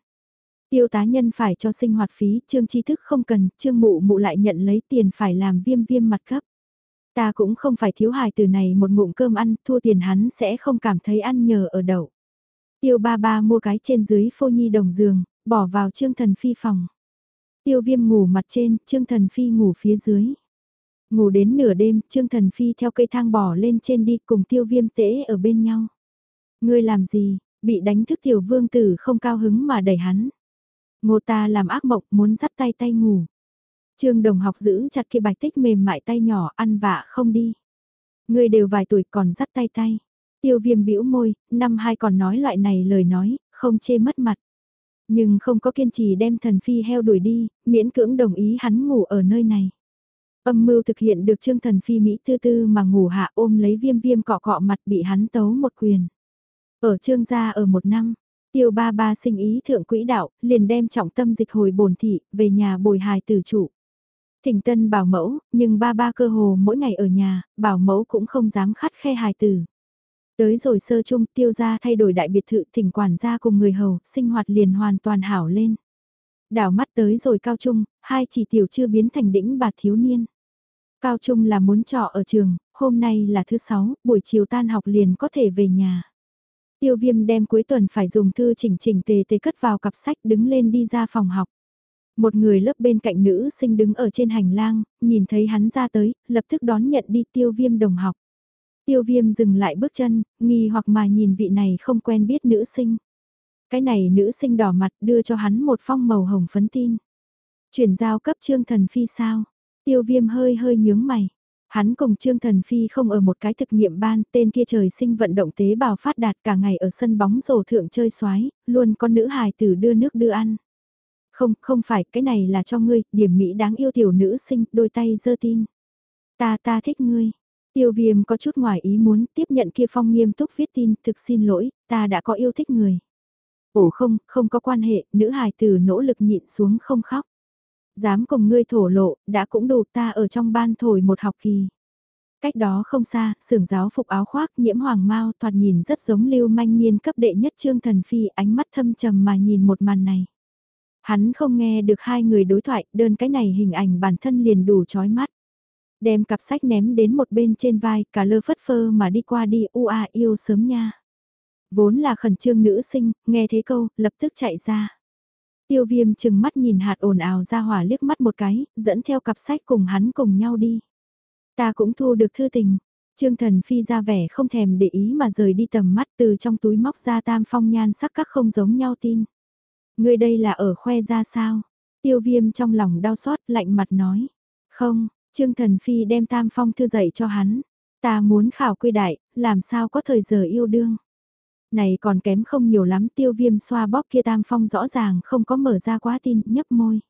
Tiêu tá nhân phải cho sinh hoạt phí, trương tri thức không cần, trương mụ mụ lại nhận lấy tiền phải làm viêm viêm mặt cấp. Ta cũng không phải thiếu hài từ này một ngụm cơm ăn, thua tiền hắn sẽ không cảm thấy ăn nhờ ở đậu. Tiêu ba ba mua cái trên dưới phô nhi đồng giường, bỏ vào trương thần phi phòng. Tiêu viêm ngủ mặt trên, trương thần phi ngủ phía dưới. Ngủ đến nửa đêm, trương thần phi theo cây thang bỏ lên trên đi cùng tiêu viêm tễ ở bên nhau. Ngươi làm gì, bị đánh thức tiểu vương tử không cao hứng mà đẩy hắn. Ngô ta làm ác mộng muốn dắt tay tay ngủ. Trương đồng học giữ chặt kia bạch tích mềm mại tay nhỏ ăn vạ không đi. người đều vài tuổi còn dắt tay tay. Tiêu viêm bĩu môi, năm hai còn nói loại này lời nói, không chê mất mặt. Nhưng không có kiên trì đem thần phi heo đuổi đi, miễn cưỡng đồng ý hắn ngủ ở nơi này. Âm mưu thực hiện được trương thần phi Mỹ tư tư mà ngủ hạ ôm lấy viêm viêm cọ cọ mặt bị hắn tấu một quyền. Ở trương gia ở một năm, tiêu ba ba sinh ý thượng quỹ đạo, liền đem trọng tâm dịch hồi bổn thị, về nhà bồi hài tử trụ Thỉnh tân bảo mẫu, nhưng ba ba cơ hồ mỗi ngày ở nhà, bảo mẫu cũng không dám khắt khe hài tử. Tới rồi sơ trung tiêu gia thay đổi đại biệt thự thỉnh quản gia cùng người hầu, sinh hoạt liền hoàn toàn hảo lên. Đảo mắt tới rồi cao trung, hai chỉ tiểu chưa biến thành đĩnh bà thiếu niên. Cao trung là muốn trọ ở trường, hôm nay là thứ sáu, buổi chiều tan học liền có thể về nhà. Tiêu viêm đem cuối tuần phải dùng thư chỉnh chỉnh tề tề cất vào cặp sách đứng lên đi ra phòng học. Một người lớp bên cạnh nữ sinh đứng ở trên hành lang, nhìn thấy hắn ra tới, lập tức đón nhận đi tiêu viêm đồng học. Tiêu viêm dừng lại bước chân, nghi hoặc mà nhìn vị này không quen biết nữ sinh. Cái này nữ sinh đỏ mặt đưa cho hắn một phong màu hồng phấn tin. Chuyển giao cấp trương thần phi sao? Tiêu viêm hơi hơi nhướng mày. Hắn cùng Trương Thần Phi không ở một cái thực nghiệm ban, tên kia trời sinh vận động tế bào phát đạt cả ngày ở sân bóng rổ thượng chơi xoái, luôn con nữ hài tử đưa nước đưa ăn. Không, không phải, cái này là cho ngươi, điểm Mỹ đáng yêu tiểu nữ sinh, đôi tay giơ tin. Ta ta thích ngươi. Tiêu viêm có chút ngoài ý muốn tiếp nhận kia phong nghiêm túc viết tin, thực xin lỗi, ta đã có yêu thích người. Ồ không, không có quan hệ, nữ hài tử nỗ lực nhịn xuống không khóc. Dám cùng ngươi thổ lộ, đã cũng đủ ta ở trong ban thổi một học kỳ. Cách đó không xa, sưởng giáo phục áo khoác nhiễm hoàng mau thoạt nhìn rất giống lưu manh niên cấp đệ nhất trương thần phi ánh mắt thâm trầm mà nhìn một màn này. Hắn không nghe được hai người đối thoại, đơn cái này hình ảnh bản thân liền đủ chói mắt. Đem cặp sách ném đến một bên trên vai, cả lơ phất phơ mà đi qua đi, u yêu sớm nha. Vốn là khẩn trương nữ sinh, nghe thế câu, lập tức chạy ra. Tiêu viêm chừng mắt nhìn hạt ồn ào ra hỏa liếc mắt một cái, dẫn theo cặp sách cùng hắn cùng nhau đi. Ta cũng thu được thư tình. Trương thần phi ra vẻ không thèm để ý mà rời đi tầm mắt từ trong túi móc ra tam phong nhan sắc các không giống nhau tin. Người đây là ở khoe ra sao? Tiêu viêm trong lòng đau xót lạnh mặt nói. Không, Trương thần phi đem tam phong thư dạy cho hắn. Ta muốn khảo quy đại, làm sao có thời giờ yêu đương. Này còn kém không nhiều lắm tiêu viêm xoa bóp kia tam phong rõ ràng không có mở ra quá tin, nhấp môi.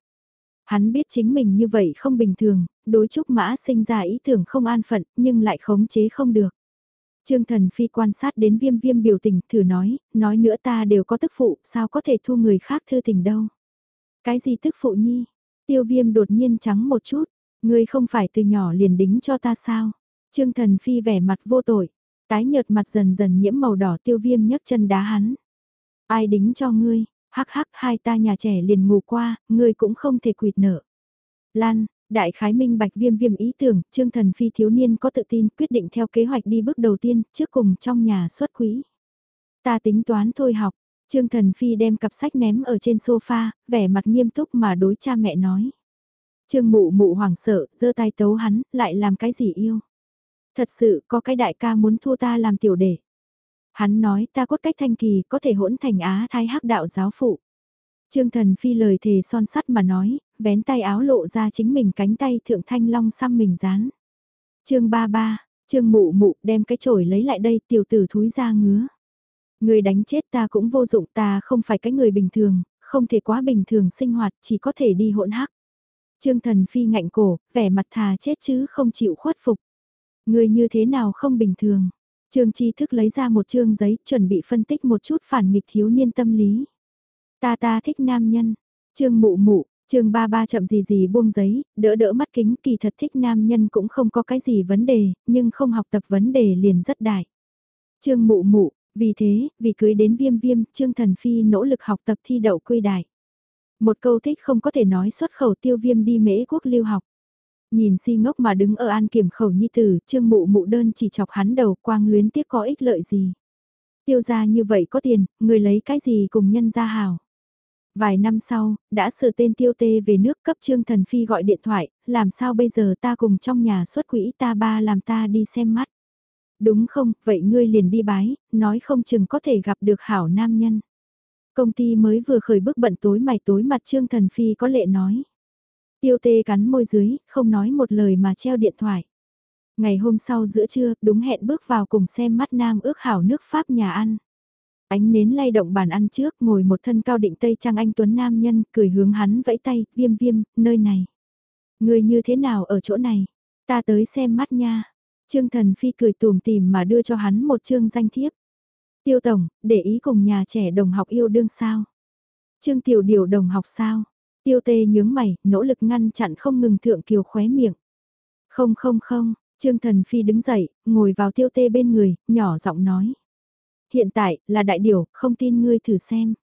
Hắn biết chính mình như vậy không bình thường, đối trúc mã sinh ra ý tưởng không an phận nhưng lại khống chế không được. Trương Thần Phi quan sát đến viêm viêm biểu tình, thử nói, nói nữa ta đều có tức phụ, sao có thể thu người khác thư tình đâu. Cái gì tức phụ nhi? Tiêu viêm đột nhiên trắng một chút, ngươi không phải từ nhỏ liền đính cho ta sao? Trương Thần Phi vẻ mặt vô tội. Tái nhợt mặt dần dần nhiễm màu đỏ tiêu viêm nhấc chân đá hắn. Ai đính cho ngươi, hắc hắc hai ta nhà trẻ liền ngủ qua, ngươi cũng không thể quỵt nợ. Lan, đại khái minh bạch viêm viêm ý tưởng, trương thần phi thiếu niên có tự tin quyết định theo kế hoạch đi bước đầu tiên, trước cùng trong nhà xuất quỹ. Ta tính toán thôi học, trương thần phi đem cặp sách ném ở trên sofa, vẻ mặt nghiêm túc mà đối cha mẹ nói. Trương mụ mụ hoảng sợ, giơ tay tấu hắn, lại làm cái gì yêu. Thật sự có cái đại ca muốn thua ta làm tiểu đệ. Hắn nói ta cốt cách thanh kỳ có thể hỗn thành á thái hắc đạo giáo phụ. Trương thần phi lời thề son sắt mà nói, vén tay áo lộ ra chính mình cánh tay thượng thanh long xăm mình dán. Trương ba ba, trương mụ mụ đem cái chổi lấy lại đây tiểu tử thúi ra ngứa. Người đánh chết ta cũng vô dụng ta không phải cái người bình thường, không thể quá bình thường sinh hoạt chỉ có thể đi hỗn hắc. Trương thần phi ngạnh cổ, vẻ mặt thà chết chứ không chịu khuất phục. Người như thế nào không bình thường. Trương Chi Thức lấy ra một chương giấy chuẩn bị phân tích một chút phản nghịch thiếu niên tâm lý. Ta ta thích nam nhân. Trương Mụ Mụ, Trương Ba Ba chậm gì gì buông giấy, đỡ đỡ mắt kính kỳ thật thích nam nhân cũng không có cái gì vấn đề, nhưng không học tập vấn đề liền rất đại. Trương Mụ Mụ, vì thế, vì cưới đến viêm viêm, Trương Thần Phi nỗ lực học tập thi đậu quy đại. Một câu thích không có thể nói xuất khẩu tiêu viêm đi mễ quốc lưu học. Nhìn si ngốc mà đứng ở an kiểm khẩu nhi tử, trương mụ mụ đơn chỉ chọc hắn đầu quang luyến tiếc có ích lợi gì. Tiêu ra như vậy có tiền, người lấy cái gì cùng nhân ra hào. Vài năm sau, đã sửa tên tiêu tê về nước cấp trương thần phi gọi điện thoại, làm sao bây giờ ta cùng trong nhà xuất quỹ ta ba làm ta đi xem mắt. Đúng không, vậy ngươi liền đi bái, nói không chừng có thể gặp được hảo nam nhân. Công ty mới vừa khởi bước bận tối mày tối mặt Trương Thần Phi có lệ nói. Tiêu tê cắn môi dưới, không nói một lời mà treo điện thoại. Ngày hôm sau giữa trưa, đúng hẹn bước vào cùng xem mắt nam ước hảo nước Pháp nhà ăn. Ánh nến lay động bàn ăn trước, ngồi một thân cao định tây trang anh Tuấn Nam nhân, cười hướng hắn vẫy tay, viêm viêm, nơi này. Người như thế nào ở chỗ này? Ta tới xem mắt nha. Trương Thần Phi cười tùm tìm mà đưa cho hắn một chương danh thiếp. Tiêu Tổng, để ý cùng nhà trẻ đồng học yêu đương sao? Trương Tiểu Điều đồng học sao? Tiêu Tê nhướng mày, nỗ lực ngăn chặn không ngừng thượng kiều khóe miệng. Không không không, Trương Thần Phi đứng dậy, ngồi vào Tiêu Tê bên người, nhỏ giọng nói. Hiện tại, là đại điều, không tin ngươi thử xem.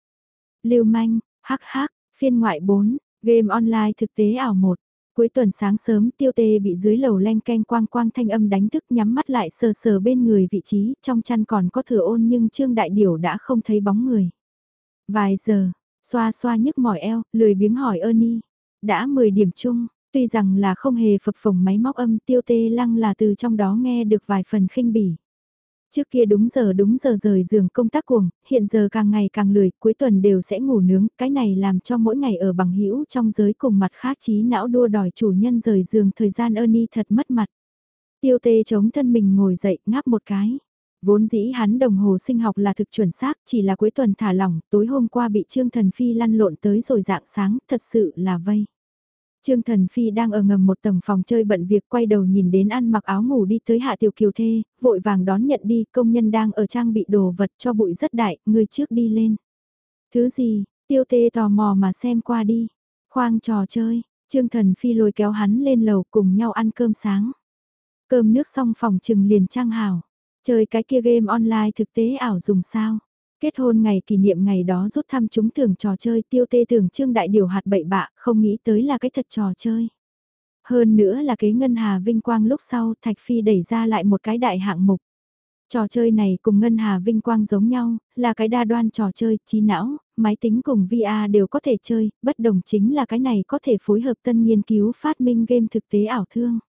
Lưu manh, hắc hắc, phiên ngoại 4, game online thực tế ảo 1. Cuối tuần sáng sớm tiêu tê bị dưới lầu len ken quang quang thanh âm đánh thức nhắm mắt lại sờ sờ bên người vị trí, trong chăn còn có thừa ôn nhưng Trương Đại Điểu đã không thấy bóng người. Vài giờ, xoa xoa nhức mỏi eo, lười biếng hỏi Ernie. Đã 10 điểm chung, tuy rằng là không hề phập phồng máy móc âm tiêu tê lăng là từ trong đó nghe được vài phần khinh bỉ. Trước kia đúng giờ đúng giờ rời giường công tác cuồng, hiện giờ càng ngày càng lười, cuối tuần đều sẽ ngủ nướng, cái này làm cho mỗi ngày ở bằng hữu trong giới cùng mặt khác trí não đua đòi chủ nhân rời giường thời gian Ernie thật mất mặt. Tiêu tê chống thân mình ngồi dậy ngáp một cái. Vốn dĩ hắn đồng hồ sinh học là thực chuẩn xác, chỉ là cuối tuần thả lỏng, tối hôm qua bị Trương Thần Phi lăn lộn tới rồi dạng sáng, thật sự là vây. Trương Thần Phi đang ở ngầm một tầng phòng chơi bận việc quay đầu nhìn đến ăn mặc áo ngủ đi tới hạ tiểu kiều thê, vội vàng đón nhận đi, công nhân đang ở trang bị đồ vật cho bụi rất đại, người trước đi lên. Thứ gì, tiêu tê tò mò mà xem qua đi. Khoang trò chơi, Trương Thần Phi lôi kéo hắn lên lầu cùng nhau ăn cơm sáng. Cơm nước xong phòng trừng liền trang hào. Chơi cái kia game online thực tế ảo dùng sao. Kết hôn ngày kỷ niệm ngày đó rút thăm chúng thường trò chơi tiêu tê tưởng trương đại điều hạt bậy bạ, không nghĩ tới là cái thật trò chơi. Hơn nữa là cái ngân hà vinh quang lúc sau Thạch Phi đẩy ra lại một cái đại hạng mục. Trò chơi này cùng ngân hà vinh quang giống nhau, là cái đa đoan trò chơi, trí não, máy tính cùng VR đều có thể chơi, bất đồng chính là cái này có thể phối hợp tân nghiên cứu phát minh game thực tế ảo thương.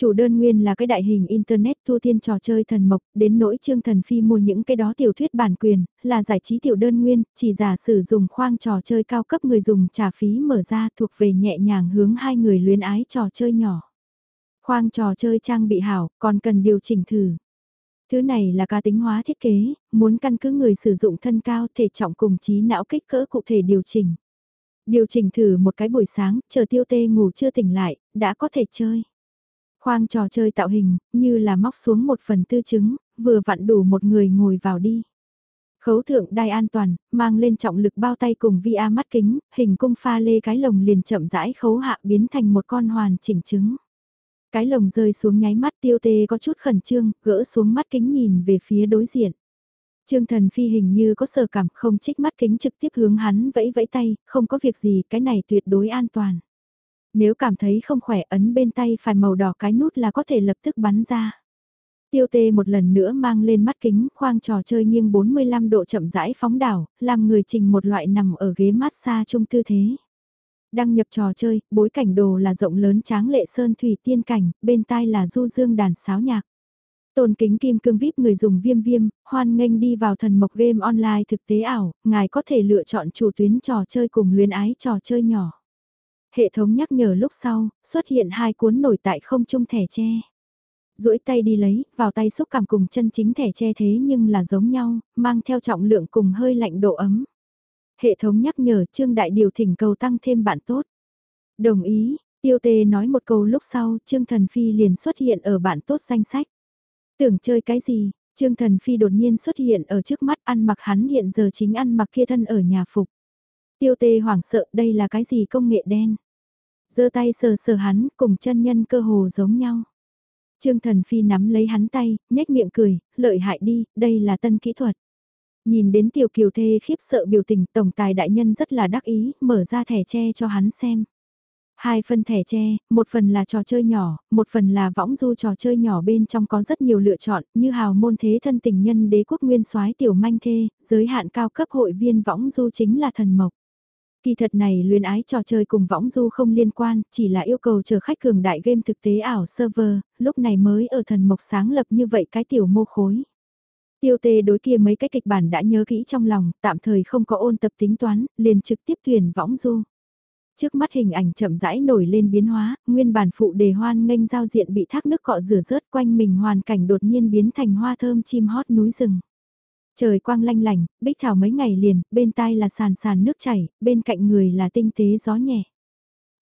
Chủ đơn nguyên là cái đại hình Internet thu thiên trò chơi thần mộc, đến nỗi trương thần phi mua những cái đó tiểu thuyết bản quyền, là giải trí tiểu đơn nguyên, chỉ giả sử dụng khoang trò chơi cao cấp người dùng trả phí mở ra thuộc về nhẹ nhàng hướng hai người luyến ái trò chơi nhỏ. Khoang trò chơi trang bị hảo, còn cần điều chỉnh thử. Thứ này là cá tính hóa thiết kế, muốn căn cứ người sử dụng thân cao thể trọng cùng trí não kích cỡ cụ thể điều chỉnh. Điều chỉnh thử một cái buổi sáng, chờ tiêu tê ngủ chưa tỉnh lại, đã có thể chơi. Khoang trò chơi tạo hình, như là móc xuống một phần tư chứng, vừa vặn đủ một người ngồi vào đi. Khấu thượng đai an toàn, mang lên trọng lực bao tay cùng via mắt kính, hình cung pha lê cái lồng liền chậm rãi khấu hạ biến thành một con hoàn chỉnh chứng. Cái lồng rơi xuống nháy mắt tiêu tê có chút khẩn trương, gỡ xuống mắt kính nhìn về phía đối diện. Trương thần phi hình như có sờ cảm không trích mắt kính trực tiếp hướng hắn vẫy vẫy tay, không có việc gì, cái này tuyệt đối an toàn. Nếu cảm thấy không khỏe ấn bên tay phải màu đỏ cái nút là có thể lập tức bắn ra. Tiêu tê một lần nữa mang lên mắt kính khoang trò chơi nghiêng 45 độ chậm rãi phóng đảo, làm người trình một loại nằm ở ghế mát xa chung tư thế. Đăng nhập trò chơi, bối cảnh đồ là rộng lớn tráng lệ sơn thủy tiên cảnh, bên tai là du dương đàn sáo nhạc. Tôn kính kim cương vip người dùng viêm viêm, hoan nghênh đi vào thần mộc game online thực tế ảo, ngài có thể lựa chọn chủ tuyến trò chơi cùng luyến ái trò chơi nhỏ. Hệ thống nhắc nhở lúc sau, xuất hiện hai cuốn nổi tại không trung thẻ tre. duỗi tay đi lấy, vào tay xúc cảm cùng chân chính thẻ tre thế nhưng là giống nhau, mang theo trọng lượng cùng hơi lạnh độ ấm. Hệ thống nhắc nhở Trương Đại Điều thỉnh cầu tăng thêm bạn tốt. Đồng ý, Tiêu tê nói một câu lúc sau, Trương Thần Phi liền xuất hiện ở bạn tốt danh sách. Tưởng chơi cái gì, Trương Thần Phi đột nhiên xuất hiện ở trước mắt ăn mặc hắn hiện giờ chính ăn mặc kia thân ở nhà phục. Tiêu tê hoảng sợ đây là cái gì công nghệ đen giơ tay sờ sờ hắn cùng chân nhân cơ hồ giống nhau. Trương Thần Phi nắm lấy hắn tay, nhếch miệng cười, lợi hại đi, đây là tân kỹ thuật. Nhìn đến tiểu kiều thê khiếp sợ biểu tình tổng tài đại nhân rất là đắc ý, mở ra thẻ tre cho hắn xem. Hai phần thẻ tre, một phần là trò chơi nhỏ, một phần là võng du trò chơi nhỏ bên trong có rất nhiều lựa chọn, như hào môn thế thân tình nhân đế quốc nguyên soái tiểu manh thê, giới hạn cao cấp hội viên võng du chính là thần mộc. Kỳ thật này luyến ái trò chơi cùng võng du không liên quan, chỉ là yêu cầu chờ khách cường đại game thực tế ảo server, lúc này mới ở thần mộc sáng lập như vậy cái tiểu mô khối. Tiêu tê đối kia mấy cái kịch bản đã nhớ kỹ trong lòng, tạm thời không có ôn tập tính toán, liền trực tiếp tuyển võng du. Trước mắt hình ảnh chậm rãi nổi lên biến hóa, nguyên bản phụ đề hoan nghênh giao diện bị thác nước cọ rửa rớt quanh mình hoàn cảnh đột nhiên biến thành hoa thơm chim hót núi rừng. Trời quang lanh lành, bích thảo mấy ngày liền, bên tai là sàn sàn nước chảy, bên cạnh người là tinh tế gió nhẹ.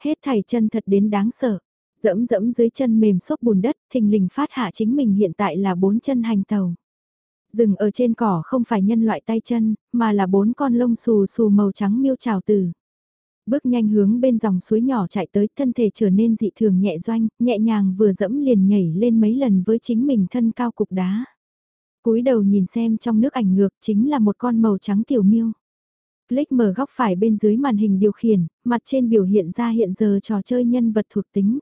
Hết thảy chân thật đến đáng sợ, dẫm dẫm dưới chân mềm xốp bùn đất, thình lình phát hạ chính mình hiện tại là bốn chân hành tàu. Rừng ở trên cỏ không phải nhân loại tay chân, mà là bốn con lông xù xù màu trắng miêu trào tử. Bước nhanh hướng bên dòng suối nhỏ chạy tới thân thể trở nên dị thường nhẹ doanh, nhẹ nhàng vừa dẫm liền nhảy lên mấy lần với chính mình thân cao cục đá cúi đầu nhìn xem trong nước ảnh ngược chính là một con màu trắng tiểu miêu. Click mở góc phải bên dưới màn hình điều khiển, mặt trên biểu hiện ra hiện giờ trò chơi nhân vật thuộc tính.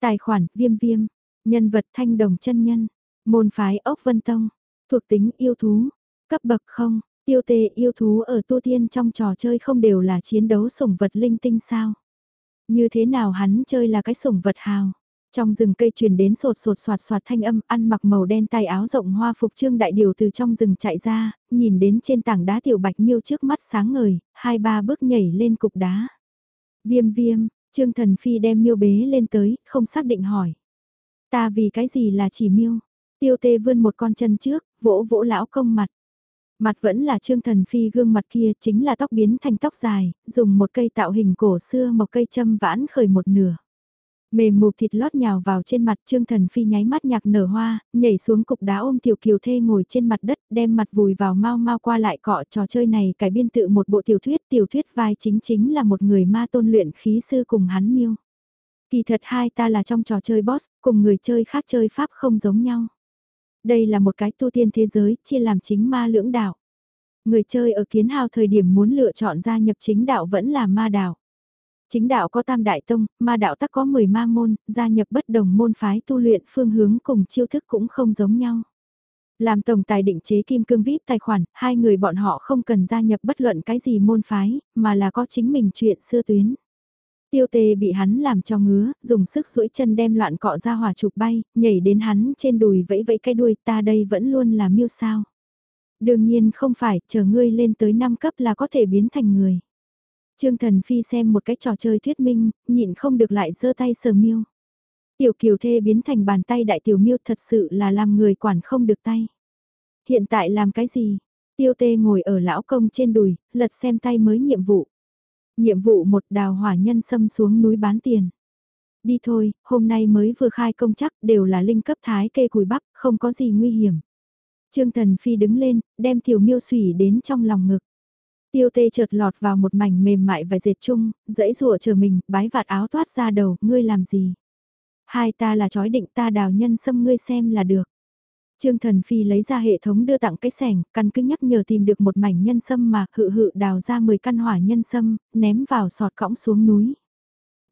Tài khoản, viêm viêm, nhân vật thanh đồng chân nhân, môn phái ốc vân tông, thuộc tính yêu thú, cấp bậc không, tiêu tê yêu thú ở tu tiên trong trò chơi không đều là chiến đấu sủng vật linh tinh sao. Như thế nào hắn chơi là cái sủng vật hào. Trong rừng cây truyền đến sột sột soạt soạt thanh âm ăn mặc màu đen tay áo rộng hoa phục trương đại điều từ trong rừng chạy ra, nhìn đến trên tảng đá tiểu bạch miêu trước mắt sáng ngời, hai ba bước nhảy lên cục đá. Viêm viêm, trương thần phi đem miêu bế lên tới, không xác định hỏi. Ta vì cái gì là chỉ miêu? Tiêu tê vươn một con chân trước, vỗ vỗ lão công mặt. Mặt vẫn là Trương Thần Phi gương mặt kia chính là tóc biến thành tóc dài, dùng một cây tạo hình cổ xưa một cây châm vãn khởi một nửa. Mềm mục thịt lót nhào vào trên mặt Trương Thần Phi nháy mắt nhạc nở hoa, nhảy xuống cục đá ôm tiểu kiều thê ngồi trên mặt đất đem mặt vùi vào mau mau qua lại cọ trò chơi này cải biên tự một bộ tiểu thuyết tiểu thuyết vai chính chính là một người ma tôn luyện khí sư cùng hắn miêu. Kỳ thật hai ta là trong trò chơi boss, cùng người chơi khác chơi pháp không giống nhau. Đây là một cái tu tiên thế giới, chia làm chính ma lưỡng đạo. Người chơi ở kiến hào thời điểm muốn lựa chọn gia nhập chính đạo vẫn là ma đạo. Chính đạo có tam đại tông, ma đạo tắc có 10 ma môn, gia nhập bất đồng môn phái tu luyện phương hướng cùng chiêu thức cũng không giống nhau. Làm tổng tài định chế kim cương VIP tài khoản, hai người bọn họ không cần gia nhập bất luận cái gì môn phái, mà là có chính mình chuyện xưa tuyến. Tiêu tề bị hắn làm cho ngứa, dùng sức duỗi chân đem loạn cọ ra hỏa chụp bay, nhảy đến hắn trên đùi vẫy vẫy cái đuôi ta đây vẫn luôn là miêu sao. Đương nhiên không phải, chờ ngươi lên tới 5 cấp là có thể biến thành người. Trương Thần Phi xem một cái trò chơi thuyết minh, nhịn không được lại giơ tay sờ miêu. Tiểu kiều thê biến thành bàn tay đại tiểu miêu thật sự là làm người quản không được tay. Hiện tại làm cái gì? Tiêu tê ngồi ở lão công trên đùi, lật xem tay mới nhiệm vụ. Nhiệm vụ một đào hỏa nhân xâm xuống núi bán tiền. Đi thôi, hôm nay mới vừa khai công chắc đều là linh cấp thái kê cùi bắp, không có gì nguy hiểm. Trương Thần Phi đứng lên, đem tiểu miêu sủy đến trong lòng ngực. Tiêu tê chợt lọt vào một mảnh mềm mại và dệt chung, dãy rùa chờ mình, bái vạt áo thoát ra đầu, ngươi làm gì? Hai ta là chói định ta đào nhân xâm ngươi xem là được. Trương Thần Phi lấy ra hệ thống đưa tặng cái sẻng, căn cứ nhắc nhở tìm được một mảnh nhân sâm mà hự hự đào ra 10 căn hỏa nhân sâm, ném vào sọt cõng xuống núi.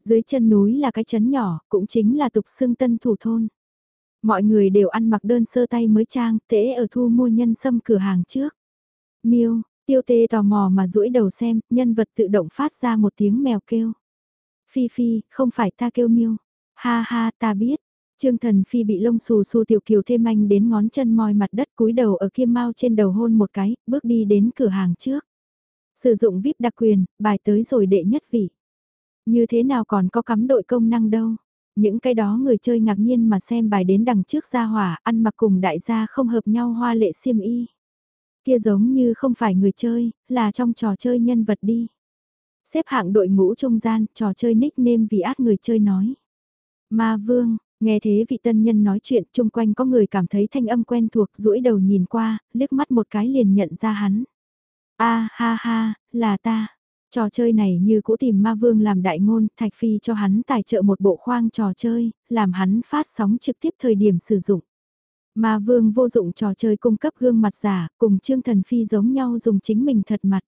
Dưới chân núi là cái chấn nhỏ, cũng chính là tục xương tân thủ thôn. Mọi người đều ăn mặc đơn sơ tay mới trang, tễ ở thu mua nhân sâm cửa hàng trước. Miêu, tiêu tê tò mò mà duỗi đầu xem, nhân vật tự động phát ra một tiếng mèo kêu. Phi Phi, không phải ta kêu miêu. Ha ha, ta biết. Trương Thần Phi bị lông xù xù tiểu kiều thêm anh đến ngón chân moi mặt đất cúi đầu ở kia mau trên đầu hôn một cái, bước đi đến cửa hàng trước. Sử dụng VIP đặc quyền, bài tới rồi đệ nhất vị. Như thế nào còn có cắm đội công năng đâu. Những cái đó người chơi ngạc nhiên mà xem bài đến đằng trước ra hỏa, ăn mặc cùng đại gia không hợp nhau hoa lệ xiêm y. Kia giống như không phải người chơi, là trong trò chơi nhân vật đi. Xếp hạng đội ngũ trung gian, trò chơi nickname vì át người chơi nói. Ma Vương, nghe thế vị tân nhân nói chuyện chung quanh có người cảm thấy thanh âm quen thuộc duỗi đầu nhìn qua, liếc mắt một cái liền nhận ra hắn. a ha ha, là ta. Trò chơi này như cũ tìm ma vương làm đại ngôn, Thạch Phi cho hắn tài trợ một bộ khoang trò chơi, làm hắn phát sóng trực tiếp thời điểm sử dụng. Ma vương vô dụng trò chơi cung cấp gương mặt giả, cùng Trương Thần Phi giống nhau dùng chính mình thật mặt.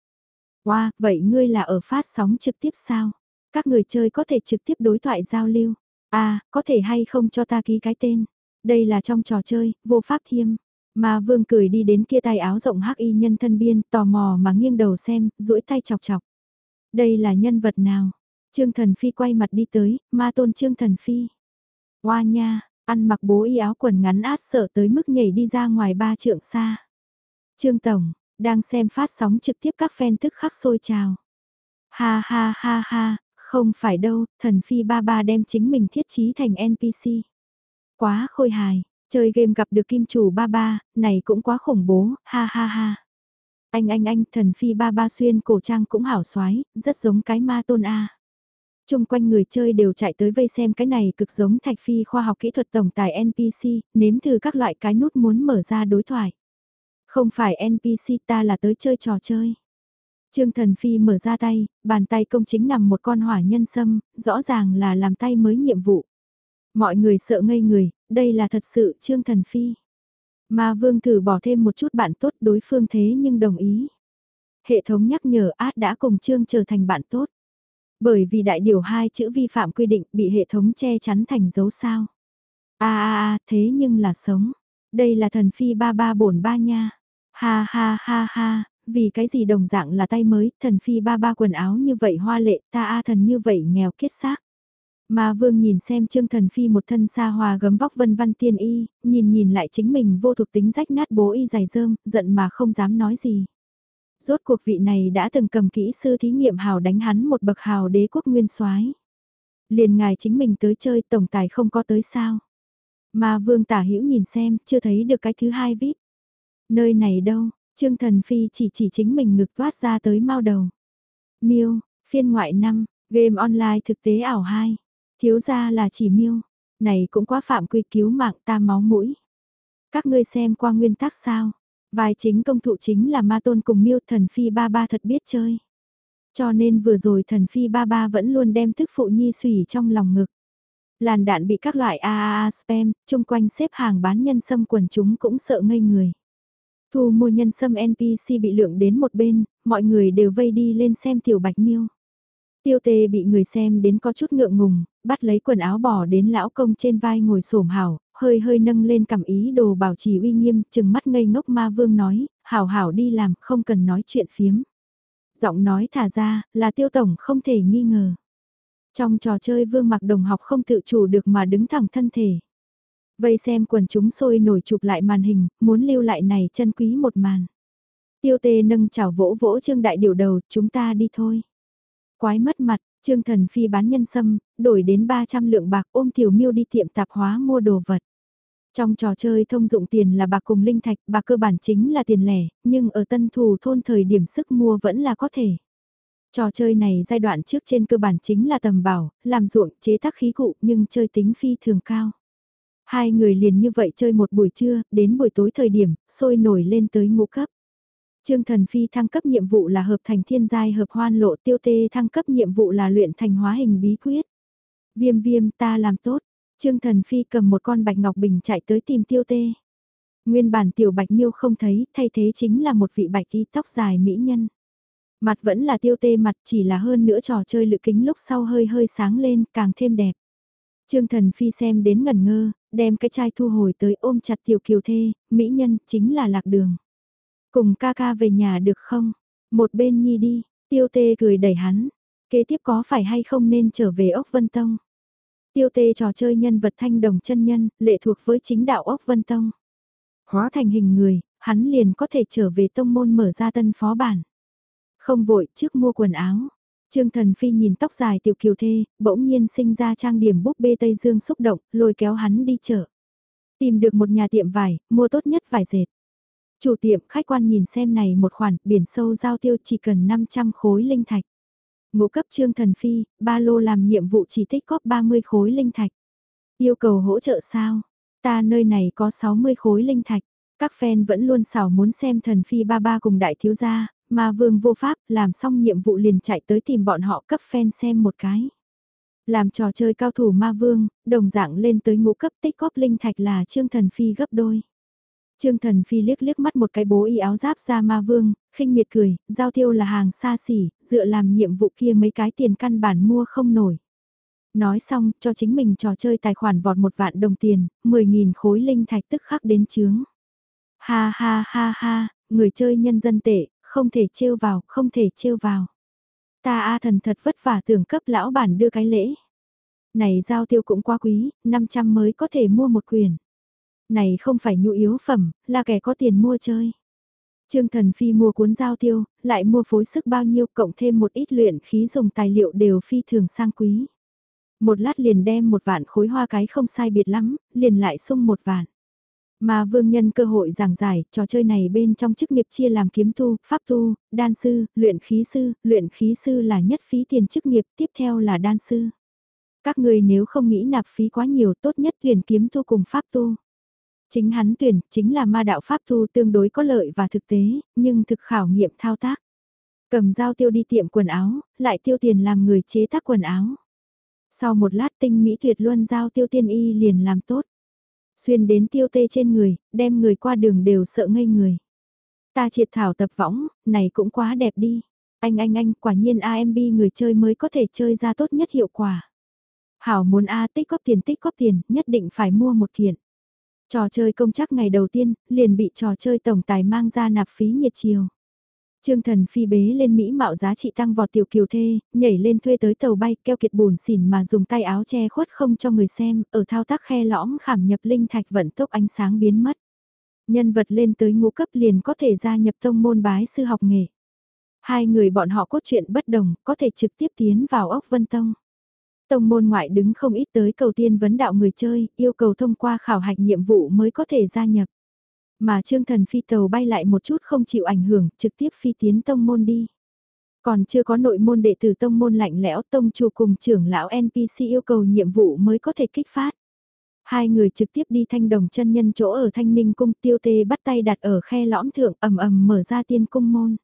Wow, vậy ngươi là ở phát sóng trực tiếp sao? Các người chơi có thể trực tiếp đối thoại giao lưu. À, có thể hay không cho ta ký cái tên. Đây là trong trò chơi, vô pháp thiêm. Mà vương cười đi đến kia tay áo rộng hắc y nhân thân biên, tò mò mà nghiêng đầu xem, duỗi tay chọc chọc. Đây là nhân vật nào? Trương Thần Phi quay mặt đi tới, ma tôn Trương Thần Phi. Hoa nha, ăn mặc bố y áo quần ngắn át sợ tới mức nhảy đi ra ngoài ba trượng xa. Trương Tổng, đang xem phát sóng trực tiếp các fan tức khắc sôi trào. Ha ha ha ha, không phải đâu, thần phi ba ba đem chính mình thiết trí thành NPC. Quá khôi hài, chơi game gặp được kim chủ ba ba, này cũng quá khủng bố, ha ha ha. Anh anh anh, thần phi ba ba xuyên cổ trang cũng hảo xoái, rất giống cái ma tôn A. Trung quanh người chơi đều chạy tới vây xem cái này cực giống thạch phi khoa học kỹ thuật tổng tài NPC, nếm thử các loại cái nút muốn mở ra đối thoại. Không phải NPC ta là tới chơi trò chơi. Trương Thần Phi mở ra tay, bàn tay công chính nằm một con hỏa nhân sâm, rõ ràng là làm tay mới nhiệm vụ. Mọi người sợ ngây người, đây là thật sự Trương Thần Phi. Mà Vương thử bỏ thêm một chút bạn tốt đối phương thế nhưng đồng ý. Hệ thống nhắc nhở át đã cùng Trương trở thành bạn tốt. Bởi vì đại điều hai chữ vi phạm quy định bị hệ thống che chắn thành dấu sao. a a a thế nhưng là sống. Đây là thần phi ba ba bổn ba nha. Ha ha ha ha, vì cái gì đồng dạng là tay mới, thần phi ba ba quần áo như vậy hoa lệ, ta a thần như vậy nghèo kết xác. Mà vương nhìn xem trương thần phi một thân xa hòa gấm vóc vân văn tiên y, nhìn nhìn lại chính mình vô thuộc tính rách nát bố y dài dơm, giận mà không dám nói gì. Rốt cuộc vị này đã từng cầm kỹ sư thí nghiệm hào đánh hắn một bậc hào đế quốc nguyên soái Liền ngài chính mình tới chơi tổng tài không có tới sao. Mà vương tả hữu nhìn xem, chưa thấy được cái thứ hai vít. Nơi này đâu, Trương Thần Phi chỉ chỉ chính mình ngực toát ra tới mau đầu. Miêu, phiên ngoại năm, game online thực tế ảo 2. Thiếu ra là chỉ miêu. Này cũng quá phạm quy cứu mạng ta máu mũi. Các ngươi xem qua nguyên tắc sao. Vai chính công thụ chính là ma tôn cùng miêu thần phi ba ba thật biết chơi. Cho nên vừa rồi thần phi ba ba vẫn luôn đem thức phụ nhi sủy trong lòng ngực. Làn đạn bị các loại AAA spam, chung quanh xếp hàng bán nhân sâm quần chúng cũng sợ ngây người. Thu mua nhân sâm NPC bị lượng đến một bên, mọi người đều vây đi lên xem tiểu bạch miêu. Tiêu tề bị người xem đến có chút ngượng ngùng, bắt lấy quần áo bỏ đến lão công trên vai ngồi xổm hảo, hơi hơi nâng lên cảm ý đồ bảo trì uy nghiêm, chừng mắt ngây ngốc ma vương nói, hảo hảo đi làm, không cần nói chuyện phiếm. Giọng nói thả ra, là tiêu tổng không thể nghi ngờ. Trong trò chơi vương mặc đồng học không tự chủ được mà đứng thẳng thân thể. Vây xem quần chúng sôi nổi chụp lại màn hình, muốn lưu lại này chân quý một màn. Tiêu tê nâng chảo vỗ vỗ Trương Đại Điều đầu, chúng ta đi thôi. Quái mất mặt, Trương Thần Phi bán nhân sâm, đổi đến 300 lượng bạc ôm Tiểu Miêu đi tiệm tạp hóa mua đồ vật. Trong trò chơi thông dụng tiền là bạc cùng linh thạch, bạc cơ bản chính là tiền lẻ, nhưng ở tân thủ thôn thời điểm sức mua vẫn là có thể. Trò chơi này giai đoạn trước trên cơ bản chính là tầm bảo, làm ruộng, chế tác khí cụ nhưng chơi tính phi thường cao. Hai người liền như vậy chơi một buổi trưa, đến buổi tối thời điểm, sôi nổi lên tới ngũ cấp. Trương Thần Phi thăng cấp nhiệm vụ là hợp thành thiên giai hợp hoan lộ tiêu tê thăng cấp nhiệm vụ là luyện thành hóa hình bí quyết. Viêm viêm ta làm tốt, Trương Thần Phi cầm một con bạch ngọc bình chạy tới tìm tiêu tê. Nguyên bản tiểu bạch miêu không thấy, thay thế chính là một vị bạch y tóc dài mỹ nhân. Mặt vẫn là tiêu tê mặt chỉ là hơn nữa trò chơi lự kính lúc sau hơi hơi sáng lên càng thêm đẹp. Trương Thần Phi xem đến ngẩn ngơ, đem cái chai thu hồi tới ôm chặt tiểu kiều thê, mỹ nhân chính là lạc đường. Cùng ca ca về nhà được không? Một bên nhi đi, tiêu tê cười đẩy hắn. Kế tiếp có phải hay không nên trở về ốc Vân Tông? Tiêu tê trò chơi nhân vật thanh đồng chân nhân, lệ thuộc với chính đạo ốc Vân Tông. Hóa thành hình người, hắn liền có thể trở về tông môn mở ra tân phó bản. Không vội trước mua quần áo, Trương Thần Phi nhìn tóc dài tiểu kiều thê, bỗng nhiên sinh ra trang điểm búp bê Tây Dương xúc động, lôi kéo hắn đi chợ. Tìm được một nhà tiệm vải, mua tốt nhất vải dệt. Chủ tiệm khách quan nhìn xem này một khoản, biển sâu giao tiêu chỉ cần 500 khối linh thạch. Ngũ cấp trương thần phi, ba lô làm nhiệm vụ chỉ tích góp 30 khối linh thạch. Yêu cầu hỗ trợ sao? Ta nơi này có 60 khối linh thạch. Các fan vẫn luôn xảo muốn xem thần phi ba ba cùng đại thiếu gia, mà vương vô pháp làm xong nhiệm vụ liền chạy tới tìm bọn họ cấp fan xem một cái. Làm trò chơi cao thủ ma vương, đồng dạng lên tới ngũ cấp tích góp linh thạch là trương thần phi gấp đôi. Trương Thần Phi liếc liếc mắt một cái bố y áo giáp ra ma vương, khinh miệt cười, giao tiêu là hàng xa xỉ, dựa làm nhiệm vụ kia mấy cái tiền căn bản mua không nổi. Nói xong, cho chính mình trò chơi tài khoản vọt một vạn đồng tiền, 10.000 khối linh thạch tức khắc đến chướng. Ha ha ha ha, người chơi nhân dân tệ, không thể trêu vào, không thể trêu vào. Ta a thần thật vất vả tưởng cấp lão bản đưa cái lễ. Này giao tiêu cũng quá quý, 500 mới có thể mua một quyền này không phải nhu yếu phẩm, là kẻ có tiền mua chơi. Trương Thần Phi mua cuốn giao tiêu, lại mua phối sức bao nhiêu cộng thêm một ít luyện khí dùng tài liệu đều phi thường sang quý. Một lát liền đem một vạn khối hoa cái không sai biệt lắm, liền lại sung một vạn. Mà vương nhân cơ hội giảng giải, trò chơi này bên trong chức nghiệp chia làm kiếm tu, pháp tu, đan sư, luyện khí sư, luyện khí sư là nhất phí tiền chức nghiệp, tiếp theo là đan sư. Các người nếu không nghĩ nạp phí quá nhiều tốt nhất tuyển kiếm tu cùng pháp tu. Chính hắn tuyển, chính là ma đạo pháp thu tương đối có lợi và thực tế, nhưng thực khảo nghiệm thao tác. Cầm dao tiêu đi tiệm quần áo, lại tiêu tiền làm người chế tác quần áo. Sau một lát tinh mỹ tuyệt luân giao tiêu tiên y liền làm tốt. Xuyên đến tiêu tê trên người, đem người qua đường đều sợ ngây người. Ta triệt thảo tập võng, này cũng quá đẹp đi. Anh anh anh, quả nhiên AMB người chơi mới có thể chơi ra tốt nhất hiệu quả. Hảo muốn A tích góp tiền tích góp tiền, nhất định phải mua một kiện. Trò chơi công chắc ngày đầu tiên, liền bị trò chơi tổng tài mang ra nạp phí nhiệt chiều. Trương thần phi bế lên Mỹ mạo giá trị tăng vọt tiểu kiều thê, nhảy lên thuê tới tàu bay keo kiệt bùn xỉn mà dùng tay áo che khuất không cho người xem, ở thao tác khe lõm khảm nhập linh thạch vận tốc ánh sáng biến mất. Nhân vật lên tới ngũ cấp liền có thể gia nhập tông môn bái sư học nghề. Hai người bọn họ cốt truyện bất đồng, có thể trực tiếp tiến vào ốc vân tông. Tông môn ngoại đứng không ít tới cầu tiên vấn đạo người chơi, yêu cầu thông qua khảo hạch nhiệm vụ mới có thể gia nhập. Mà Trương Thần phi tàu bay lại một chút không chịu ảnh hưởng, trực tiếp phi tiến tông môn đi. Còn chưa có nội môn đệ tử tông môn lạnh lẽo tông chủ cùng trưởng lão NPC yêu cầu nhiệm vụ mới có thể kích phát. Hai người trực tiếp đi thanh đồng chân nhân chỗ ở thanh ninh cung tiêu tê bắt tay đặt ở khe lõm thượng ầm ầm mở ra tiên cung môn.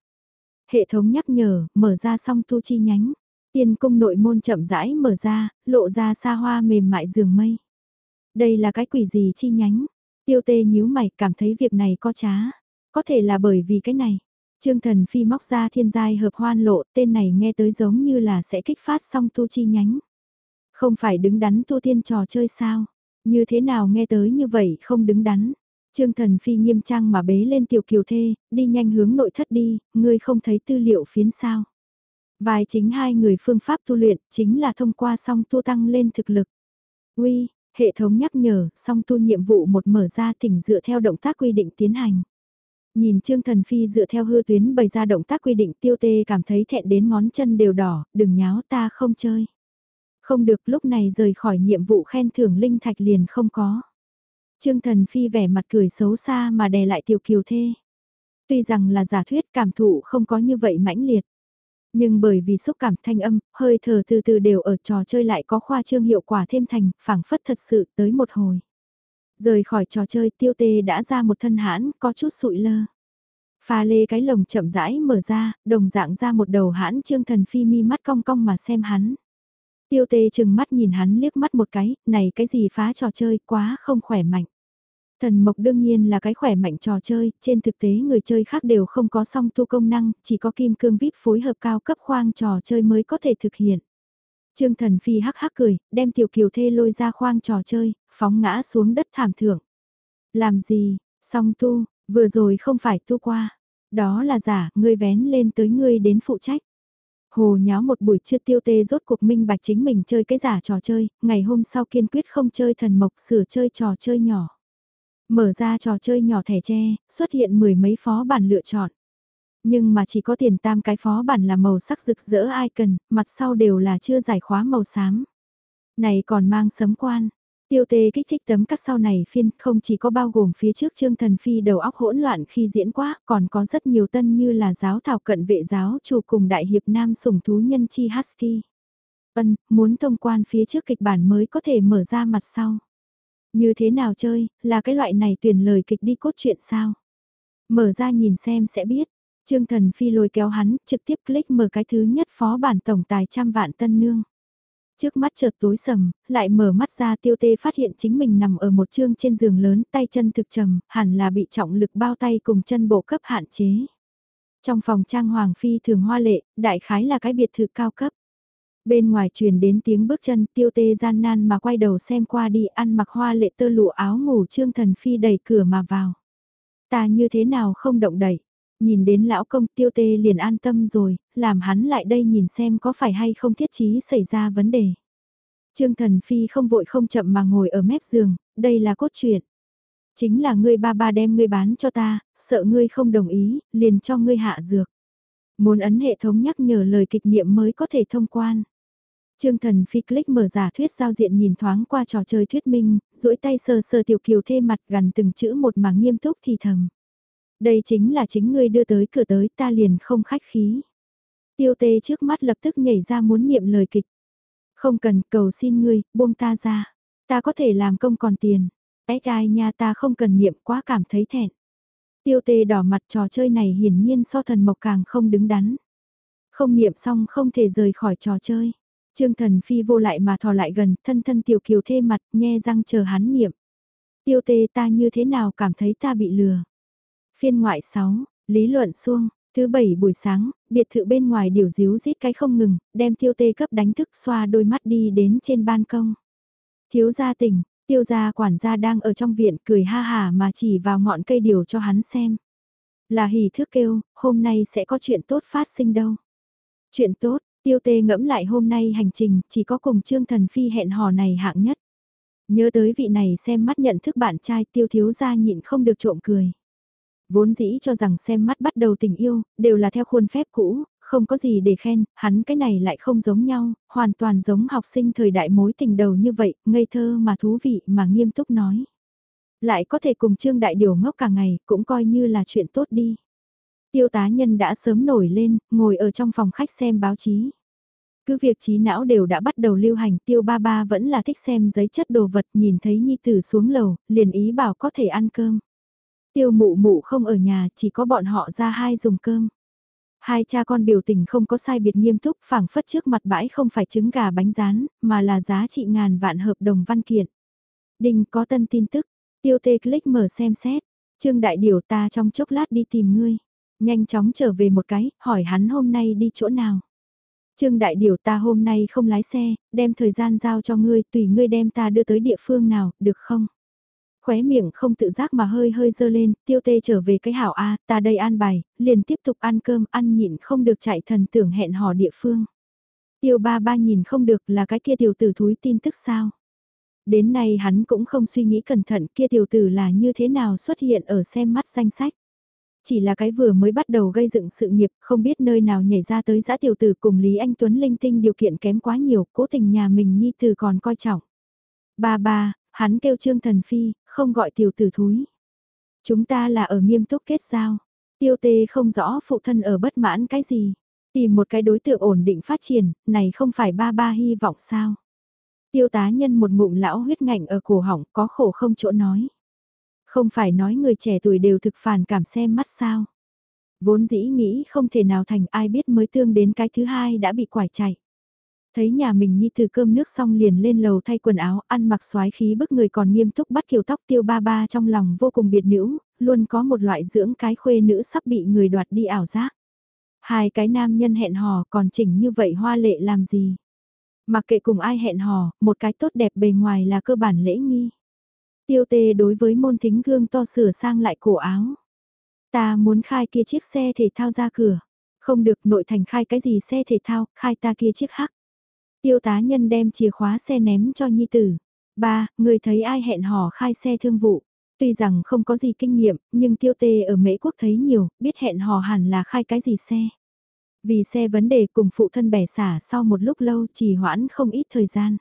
Hệ thống nhắc nhở, mở ra xong tu chi nhánh. Tiên cung nội môn chậm rãi mở ra, lộ ra xa hoa mềm mại giường mây. Đây là cái quỷ gì chi nhánh? Tiêu tê nhíu mày cảm thấy việc này có trá. Có thể là bởi vì cái này. Trương thần phi móc ra thiên giai hợp hoan lộ tên này nghe tới giống như là sẽ kích phát song tu chi nhánh. Không phải đứng đắn tu tiên trò chơi sao? Như thế nào nghe tới như vậy không đứng đắn? Trương thần phi nghiêm trang mà bế lên tiểu kiều thê, đi nhanh hướng nội thất đi, ngươi không thấy tư liệu phiến sao? Vài chính hai người phương pháp tu luyện chính là thông qua song tu tăng lên thực lực. Uy, hệ thống nhắc nhở, song tu nhiệm vụ một mở ra thỉnh dựa theo động tác quy định tiến hành. Nhìn Trương Thần Phi dựa theo hư tuyến bày ra động tác quy định tiêu tê cảm thấy thẹn đến ngón chân đều đỏ, đừng nháo ta không chơi. Không được lúc này rời khỏi nhiệm vụ khen thưởng linh thạch liền không có. Trương Thần Phi vẻ mặt cười xấu xa mà đè lại tiểu kiều thê. Tuy rằng là giả thuyết cảm thụ không có như vậy mãnh liệt. Nhưng bởi vì xúc cảm thanh âm, hơi thở từ từ đều ở trò chơi lại có khoa trương hiệu quả thêm thành, phảng phất thật sự tới một hồi. Rời khỏi trò chơi tiêu tê đã ra một thân hãn, có chút sụi lơ. Pha lê cái lồng chậm rãi mở ra, đồng dạng ra một đầu hãn trương thần phi mi mắt cong cong mà xem hắn. Tiêu tê chừng mắt nhìn hắn liếc mắt một cái, này cái gì phá trò chơi quá không khỏe mạnh. Thần mộc đương nhiên là cái khỏe mạnh trò chơi, trên thực tế người chơi khác đều không có song tu công năng, chỉ có kim cương vip phối hợp cao cấp khoang trò chơi mới có thể thực hiện. Trương thần phi hắc hắc cười, đem tiểu kiều thê lôi ra khoang trò chơi, phóng ngã xuống đất thảm thưởng. Làm gì, song tu, vừa rồi không phải tu qua. Đó là giả, ngươi vén lên tới ngươi đến phụ trách. Hồ nháo một buổi trưa tiêu tê rốt cuộc minh bạch chính mình chơi cái giả trò chơi, ngày hôm sau kiên quyết không chơi thần mộc sửa chơi trò chơi nhỏ. Mở ra trò chơi nhỏ thẻ tre, xuất hiện mười mấy phó bản lựa chọn. Nhưng mà chỉ có tiền tam cái phó bản là màu sắc rực rỡ icon, mặt sau đều là chưa giải khóa màu xám. Này còn mang sấm quan. Tiêu tê kích thích tấm cắt sau này phiên không chỉ có bao gồm phía trước Trương Thần Phi đầu óc hỗn loạn khi diễn quá, còn có rất nhiều tân như là giáo thảo cận vệ giáo chủ cùng đại hiệp nam sủng thú nhân chi Husky. Ân, muốn thông quan phía trước kịch bản mới có thể mở ra mặt sau. Như thế nào chơi, là cái loại này tuyển lời kịch đi cốt truyện sao? Mở ra nhìn xem sẽ biết. Trương Thần Phi lôi kéo hắn, trực tiếp click mở cái thứ nhất phó bản tổng tài trăm vạn tân nương. Trước mắt chợt tối sầm, lại mở mắt ra tiêu tê phát hiện chính mình nằm ở một chương trên giường lớn, tay chân thực trầm, hẳn là bị trọng lực bao tay cùng chân bộ cấp hạn chế. Trong phòng trang hoàng phi thường hoa lệ, đại khái là cái biệt thự cao cấp. Bên ngoài truyền đến tiếng bước chân tiêu tê gian nan mà quay đầu xem qua đi ăn mặc hoa lệ tơ lụa áo ngủ trương thần phi đẩy cửa mà vào. Ta như thế nào không động đẩy, nhìn đến lão công tiêu tê liền an tâm rồi, làm hắn lại đây nhìn xem có phải hay không thiết chí xảy ra vấn đề. Trương Thần Phi không vội không chậm mà ngồi ở mép giường, đây là cốt truyện. Chính là ngươi ba ba đem ngươi bán cho ta, sợ ngươi không đồng ý, liền cho ngươi hạ dược. Muốn ấn hệ thống nhắc nhở lời kịch niệm mới có thể thông quan. Trương Thần Phi click mở giả thuyết giao diện nhìn thoáng qua trò chơi thuyết minh, duỗi tay sờ sờ tiểu kiều thê mặt gần từng chữ một mà nghiêm túc thì thầm. Đây chính là chính ngươi đưa tới cửa tới ta liền không khách khí. Tiêu tê trước mắt lập tức nhảy ra muốn niệm lời kịch. Không cần cầu xin ngươi, buông ta ra. Ta có thể làm công còn tiền. Ếch ai nha ta không cần niệm quá cảm thấy thẹn. Tiêu tê đỏ mặt trò chơi này hiển nhiên so thần mộc càng không đứng đắn. Không niệm xong không thể rời khỏi trò chơi. Trương thần phi vô lại mà thò lại gần, thân thân tiểu kiều thê mặt, nhe răng chờ hắn niệm. Tiêu tê ta như thế nào cảm thấy ta bị lừa. Phiên ngoại 6, lý luận xuông, thứ bảy buổi sáng, biệt thự bên ngoài điều díu rít cái không ngừng, đem tiêu tê cấp đánh thức xoa đôi mắt đi đến trên ban công. Thiếu gia tỉnh, tiêu gia quản gia đang ở trong viện cười ha hà mà chỉ vào ngọn cây điều cho hắn xem. Là hỉ thước kêu, hôm nay sẽ có chuyện tốt phát sinh đâu. Chuyện tốt, tiêu tê ngẫm lại hôm nay hành trình, chỉ có cùng Trương Thần Phi hẹn hò này hạng nhất. Nhớ tới vị này xem mắt nhận thức bạn trai tiêu thiếu gia nhịn không được trộm cười. Vốn dĩ cho rằng xem mắt bắt đầu tình yêu, đều là theo khuôn phép cũ, không có gì để khen, hắn cái này lại không giống nhau, hoàn toàn giống học sinh thời đại mối tình đầu như vậy, ngây thơ mà thú vị mà nghiêm túc nói. Lại có thể cùng Trương Đại Điều ngốc cả ngày, cũng coi như là chuyện tốt đi. Tiêu tá nhân đã sớm nổi lên, ngồi ở trong phòng khách xem báo chí. Cứ việc trí não đều đã bắt đầu lưu hành tiêu ba ba vẫn là thích xem giấy chất đồ vật nhìn thấy nhi tử xuống lầu, liền ý bảo có thể ăn cơm. Tiêu mụ mụ không ở nhà, chỉ có bọn họ ra hai dùng cơm. Hai cha con biểu tình không có sai biệt nghiêm túc phảng phất trước mặt bãi không phải trứng gà bánh rán, mà là giá trị ngàn vạn hợp đồng văn kiện. Đình có tân tin tức, tiêu tê click mở xem xét, trương đại điều ta trong chốc lát đi tìm ngươi. Nhanh chóng trở về một cái, hỏi hắn hôm nay đi chỗ nào. Trương đại điều ta hôm nay không lái xe, đem thời gian giao cho ngươi, tùy ngươi đem ta đưa tới địa phương nào, được không? khóe miệng không tự giác mà hơi hơi dơ lên, tiêu tê trở về cái hảo A, ta đây an bài, liền tiếp tục ăn cơm, ăn nhịn không được chạy thần tưởng hẹn hò địa phương. Tiêu ba ba nhìn không được là cái kia tiểu tử thúi tin tức sao. Đến nay hắn cũng không suy nghĩ cẩn thận kia tiểu tử là như thế nào xuất hiện ở xem mắt danh sách. Chỉ là cái vừa mới bắt đầu gây dựng sự nghiệp, không biết nơi nào nhảy ra tới giã tiểu tử cùng Lý Anh Tuấn linh tinh điều kiện kém quá nhiều, cố tình nhà mình nhi tử còn coi trọng. Ba ba, hắn kêu Trương Thần Phi, không gọi tiểu tử thúi. Chúng ta là ở nghiêm túc kết giao. Tiêu tê không rõ phụ thân ở bất mãn cái gì. Tìm một cái đối tượng ổn định phát triển, này không phải ba ba hy vọng sao. Tiêu tá nhân một ngụm lão huyết ngạnh ở cổ họng có khổ không chỗ nói. Không phải nói người trẻ tuổi đều thực phản cảm xem mắt sao. Vốn dĩ nghĩ không thể nào thành ai biết mới tương đến cái thứ hai đã bị quải chạy. Thấy nhà mình nhi từ cơm nước xong liền lên lầu thay quần áo, ăn mặc xoái khí bức người còn nghiêm túc bắt kiểu tóc tiêu ba ba trong lòng vô cùng biệt nữ, luôn có một loại dưỡng cái khuê nữ sắp bị người đoạt đi ảo giác. Hai cái nam nhân hẹn hò còn chỉnh như vậy hoa lệ làm gì? Mặc kệ cùng ai hẹn hò, một cái tốt đẹp bề ngoài là cơ bản lễ nghi. Tiêu tê đối với môn thính gương to sửa sang lại cổ áo. Ta muốn khai kia chiếc xe thể thao ra cửa. Không được nội thành khai cái gì xe thể thao, khai ta kia chiếc hắc. Tiêu tá nhân đem chìa khóa xe ném cho nhi tử. Ba, người thấy ai hẹn hò khai xe thương vụ. Tuy rằng không có gì kinh nghiệm, nhưng tiêu tê ở Mỹ quốc thấy nhiều, biết hẹn hò hẳn là khai cái gì xe. Vì xe vấn đề cùng phụ thân bẻ xả sau một lúc lâu trì hoãn không ít thời gian.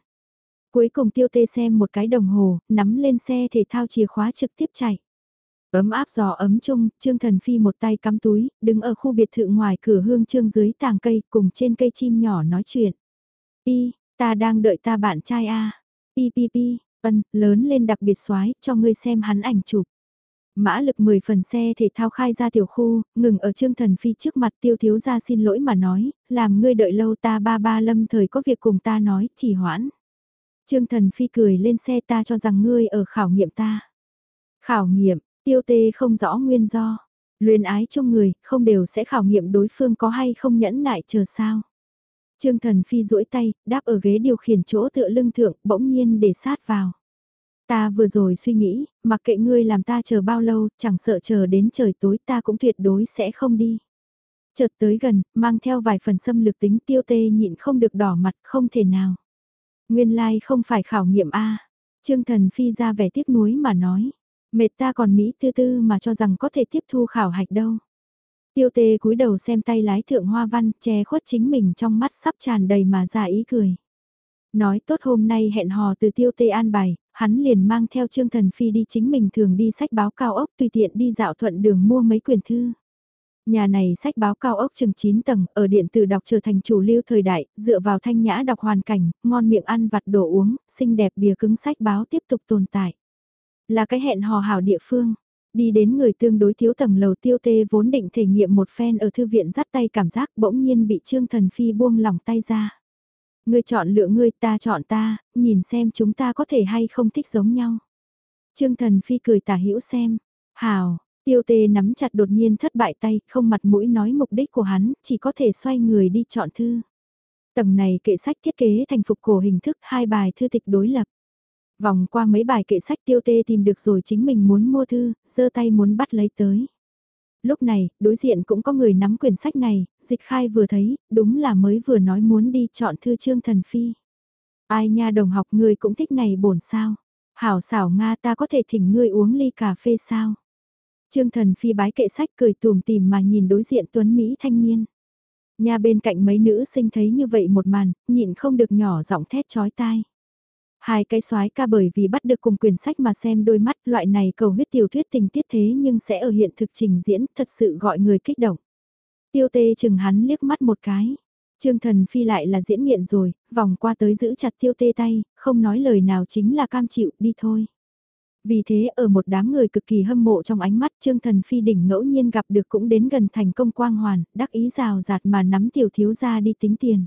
Cuối cùng tiêu tê xem một cái đồng hồ, nắm lên xe thể thao chìa khóa trực tiếp chạy. Ấm áp giò ấm chung, Trương Thần Phi một tay cắm túi, đứng ở khu biệt thự ngoài cửa hương trương dưới tàng cây, cùng trên cây chim nhỏ nói chuyện. Pi, ta đang đợi ta bạn trai a. Pi pi pi, ân, lớn lên đặc biệt xoái, cho ngươi xem hắn ảnh chụp. Mã lực 10 phần xe thể thao khai ra tiểu khu, ngừng ở Trương Thần Phi trước mặt tiêu thiếu ra xin lỗi mà nói, làm ngươi đợi lâu ta ba ba lâm thời có việc cùng ta nói, chỉ hoãn. Trương Thần Phi cười lên xe ta cho rằng ngươi ở khảo nghiệm ta. Khảo nghiệm, tiêu tê không rõ nguyên do. Luyến ái trong người, không đều sẽ khảo nghiệm đối phương có hay không nhẫn nại chờ sao. Trương Thần Phi duỗi tay, đáp ở ghế điều khiển chỗ tựa lưng thượng, bỗng nhiên để sát vào. Ta vừa rồi suy nghĩ, mặc kệ ngươi làm ta chờ bao lâu, chẳng sợ chờ đến trời tối ta cũng tuyệt đối sẽ không đi. Chợt tới gần, mang theo vài phần xâm lực tính tiêu tê nhịn không được đỏ mặt không thể nào. Nguyên lai like không phải khảo nghiệm A. Trương Thần Phi ra vẻ tiếc nuối mà nói. Mệt ta còn Mỹ tư tư mà cho rằng có thể tiếp thu khảo hạch đâu. Tiêu tê cúi đầu xem tay lái thượng hoa văn, che khuất chính mình trong mắt sắp tràn đầy mà ra ý cười. Nói tốt hôm nay hẹn hò từ tiêu tê an bài, hắn liền mang theo Trương Thần Phi đi chính mình thường đi sách báo cao ốc tùy tiện đi dạo thuận đường mua mấy quyển thư. Nhà này sách báo cao ốc chừng 9 tầng, ở điện tử đọc trở thành chủ lưu thời đại, dựa vào thanh nhã đọc hoàn cảnh, ngon miệng ăn vặt đồ uống, xinh đẹp bìa cứng sách báo tiếp tục tồn tại. Là cái hẹn hò hảo địa phương. Đi đến người tương đối thiếu tầng lầu tiêu tê vốn định thể nghiệm một phen ở thư viện dắt tay cảm giác bỗng nhiên bị Trương Thần Phi buông lỏng tay ra. Ngươi chọn lựa ngươi ta chọn ta, nhìn xem chúng ta có thể hay không thích giống nhau. Trương Thần Phi cười tả hữu xem. Hào, tiêu tê nắm chặt đột nhiên thất bại tay, không mặt mũi nói mục đích của hắn, chỉ có thể xoay người đi chọn thư. Tầng này kệ sách thiết kế thành phục cổ hình thức hai bài thư tịch đối lập. Vòng qua mấy bài kệ sách tiêu tê tìm được rồi chính mình muốn mua thư, giơ tay muốn bắt lấy tới. Lúc này, đối diện cũng có người nắm quyển sách này, dịch khai vừa thấy, đúng là mới vừa nói muốn đi chọn thư trương thần phi. Ai nha đồng học người cũng thích này bổn sao. Hảo xảo Nga ta có thể thỉnh ngươi uống ly cà phê sao. Trương thần phi bái kệ sách cười tùm tìm mà nhìn đối diện tuấn Mỹ thanh niên. Nhà bên cạnh mấy nữ sinh thấy như vậy một màn, nhịn không được nhỏ giọng thét chói tai. Hai cái soái ca bởi vì bắt được cùng quyển sách mà xem đôi mắt loại này cầu huyết tiểu thuyết tình tiết thế nhưng sẽ ở hiện thực trình diễn thật sự gọi người kích động. Tiêu tê chừng hắn liếc mắt một cái. Trương thần phi lại là diễn nghiện rồi, vòng qua tới giữ chặt tiêu tê tay, không nói lời nào chính là cam chịu đi thôi. Vì thế ở một đám người cực kỳ hâm mộ trong ánh mắt Trương Thần Phi đỉnh ngẫu nhiên gặp được cũng đến gần thành công quang hoàn, đắc ý rào rạt mà nắm tiểu thiếu ra đi tính tiền.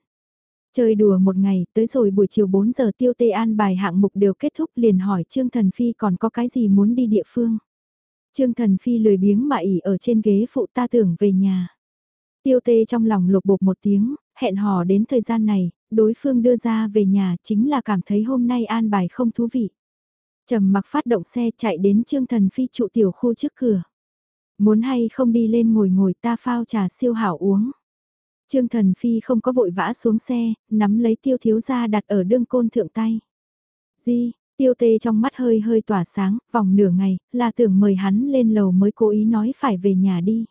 Chơi đùa một ngày, tới rồi buổi chiều 4 giờ tiêu tê an bài hạng mục đều kết thúc liền hỏi Trương Thần Phi còn có cái gì muốn đi địa phương. Trương Thần Phi lười biếng mà ỉ ở trên ghế phụ ta tưởng về nhà. Tiêu tê trong lòng lục bột một tiếng, hẹn hò đến thời gian này, đối phương đưa ra về nhà chính là cảm thấy hôm nay an bài không thú vị. Trầm mặc phát động xe chạy đến Trương Thần Phi trụ tiểu khu trước cửa. Muốn hay không đi lên ngồi ngồi ta phao trà siêu hảo uống. Trương Thần Phi không có vội vã xuống xe, nắm lấy tiêu thiếu ra đặt ở đương côn thượng tay. Di, tiêu tê trong mắt hơi hơi tỏa sáng, vòng nửa ngày, là tưởng mời hắn lên lầu mới cố ý nói phải về nhà đi.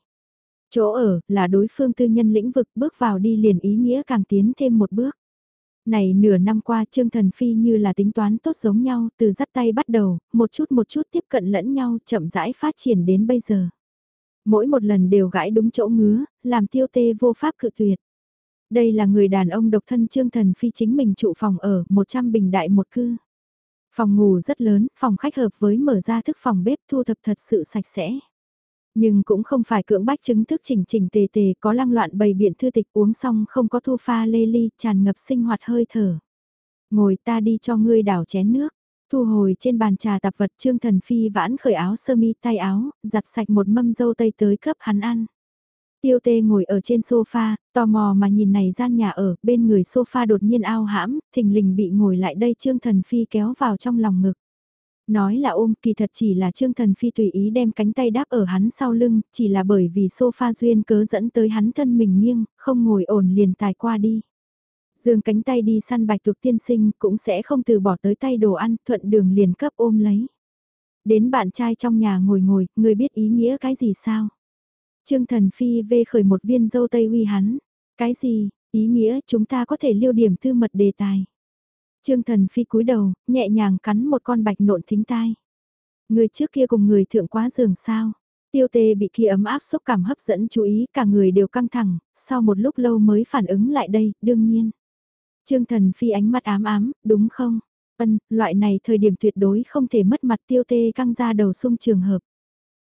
Chỗ ở, là đối phương tư nhân lĩnh vực bước vào đi liền ý nghĩa càng tiến thêm một bước. Này nửa năm qua Trương Thần Phi như là tính toán tốt giống nhau, từ dắt tay bắt đầu, một chút một chút tiếp cận lẫn nhau, chậm rãi phát triển đến bây giờ mỗi một lần đều gãi đúng chỗ ngứa, làm tiêu tê vô pháp cự tuyệt. Đây là người đàn ông độc thân Trương Thần Phi chính mình trụ phòng ở 100 bình đại một cư. Phòng ngủ rất lớn, phòng khách hợp với mở ra thức phòng bếp thu thập thật sự sạch sẽ. Nhưng cũng không phải cưỡng bách chứng thức chỉnh chỉnh tề tề có lăng loạn bày biện thư tịch uống xong không có thu pha lê ly tràn ngập sinh hoạt hơi thở. Ngồi ta đi cho ngươi đảo chén nước. Thu hồi trên bàn trà tạp vật Trương Thần Phi vãn khởi áo sơ mi tay áo, giặt sạch một mâm dâu tây tới cấp hắn ăn. Tiêu tê ngồi ở trên sofa, tò mò mà nhìn này gian nhà ở, bên người sofa đột nhiên ao hãm, thình lình bị ngồi lại đây Trương Thần Phi kéo vào trong lòng ngực. Nói là ôm kỳ thật chỉ là Trương Thần Phi tùy ý đem cánh tay đáp ở hắn sau lưng, chỉ là bởi vì sofa duyên cớ dẫn tới hắn thân mình nghiêng, không ngồi ổn liền tài qua đi. Dương cánh tay đi săn bạch tuộc tiên sinh cũng sẽ không từ bỏ tới tay đồ ăn, thuận đường liền cấp ôm lấy. Đến bạn trai trong nhà ngồi ngồi, người biết ý nghĩa cái gì sao? Trương Thần Phi vê khởi một viên dâu tây uy hắn. Cái gì, ý nghĩa chúng ta có thể liêu điểm tư mật đề tài. Trương Thần Phi cúi đầu, nhẹ nhàng cắn một con bạch nộn thính tai. Người trước kia cùng người thượng quá giường sao? Tiêu tê bị kia ấm áp xúc cảm hấp dẫn chú ý, cả người đều căng thẳng, sau một lúc lâu mới phản ứng lại đây, đương nhiên. Trương Thần Phi ánh mắt ám ám, đúng không? Ân, loại này thời điểm tuyệt đối không thể mất mặt tiêu tê căng ra đầu sung trường hợp.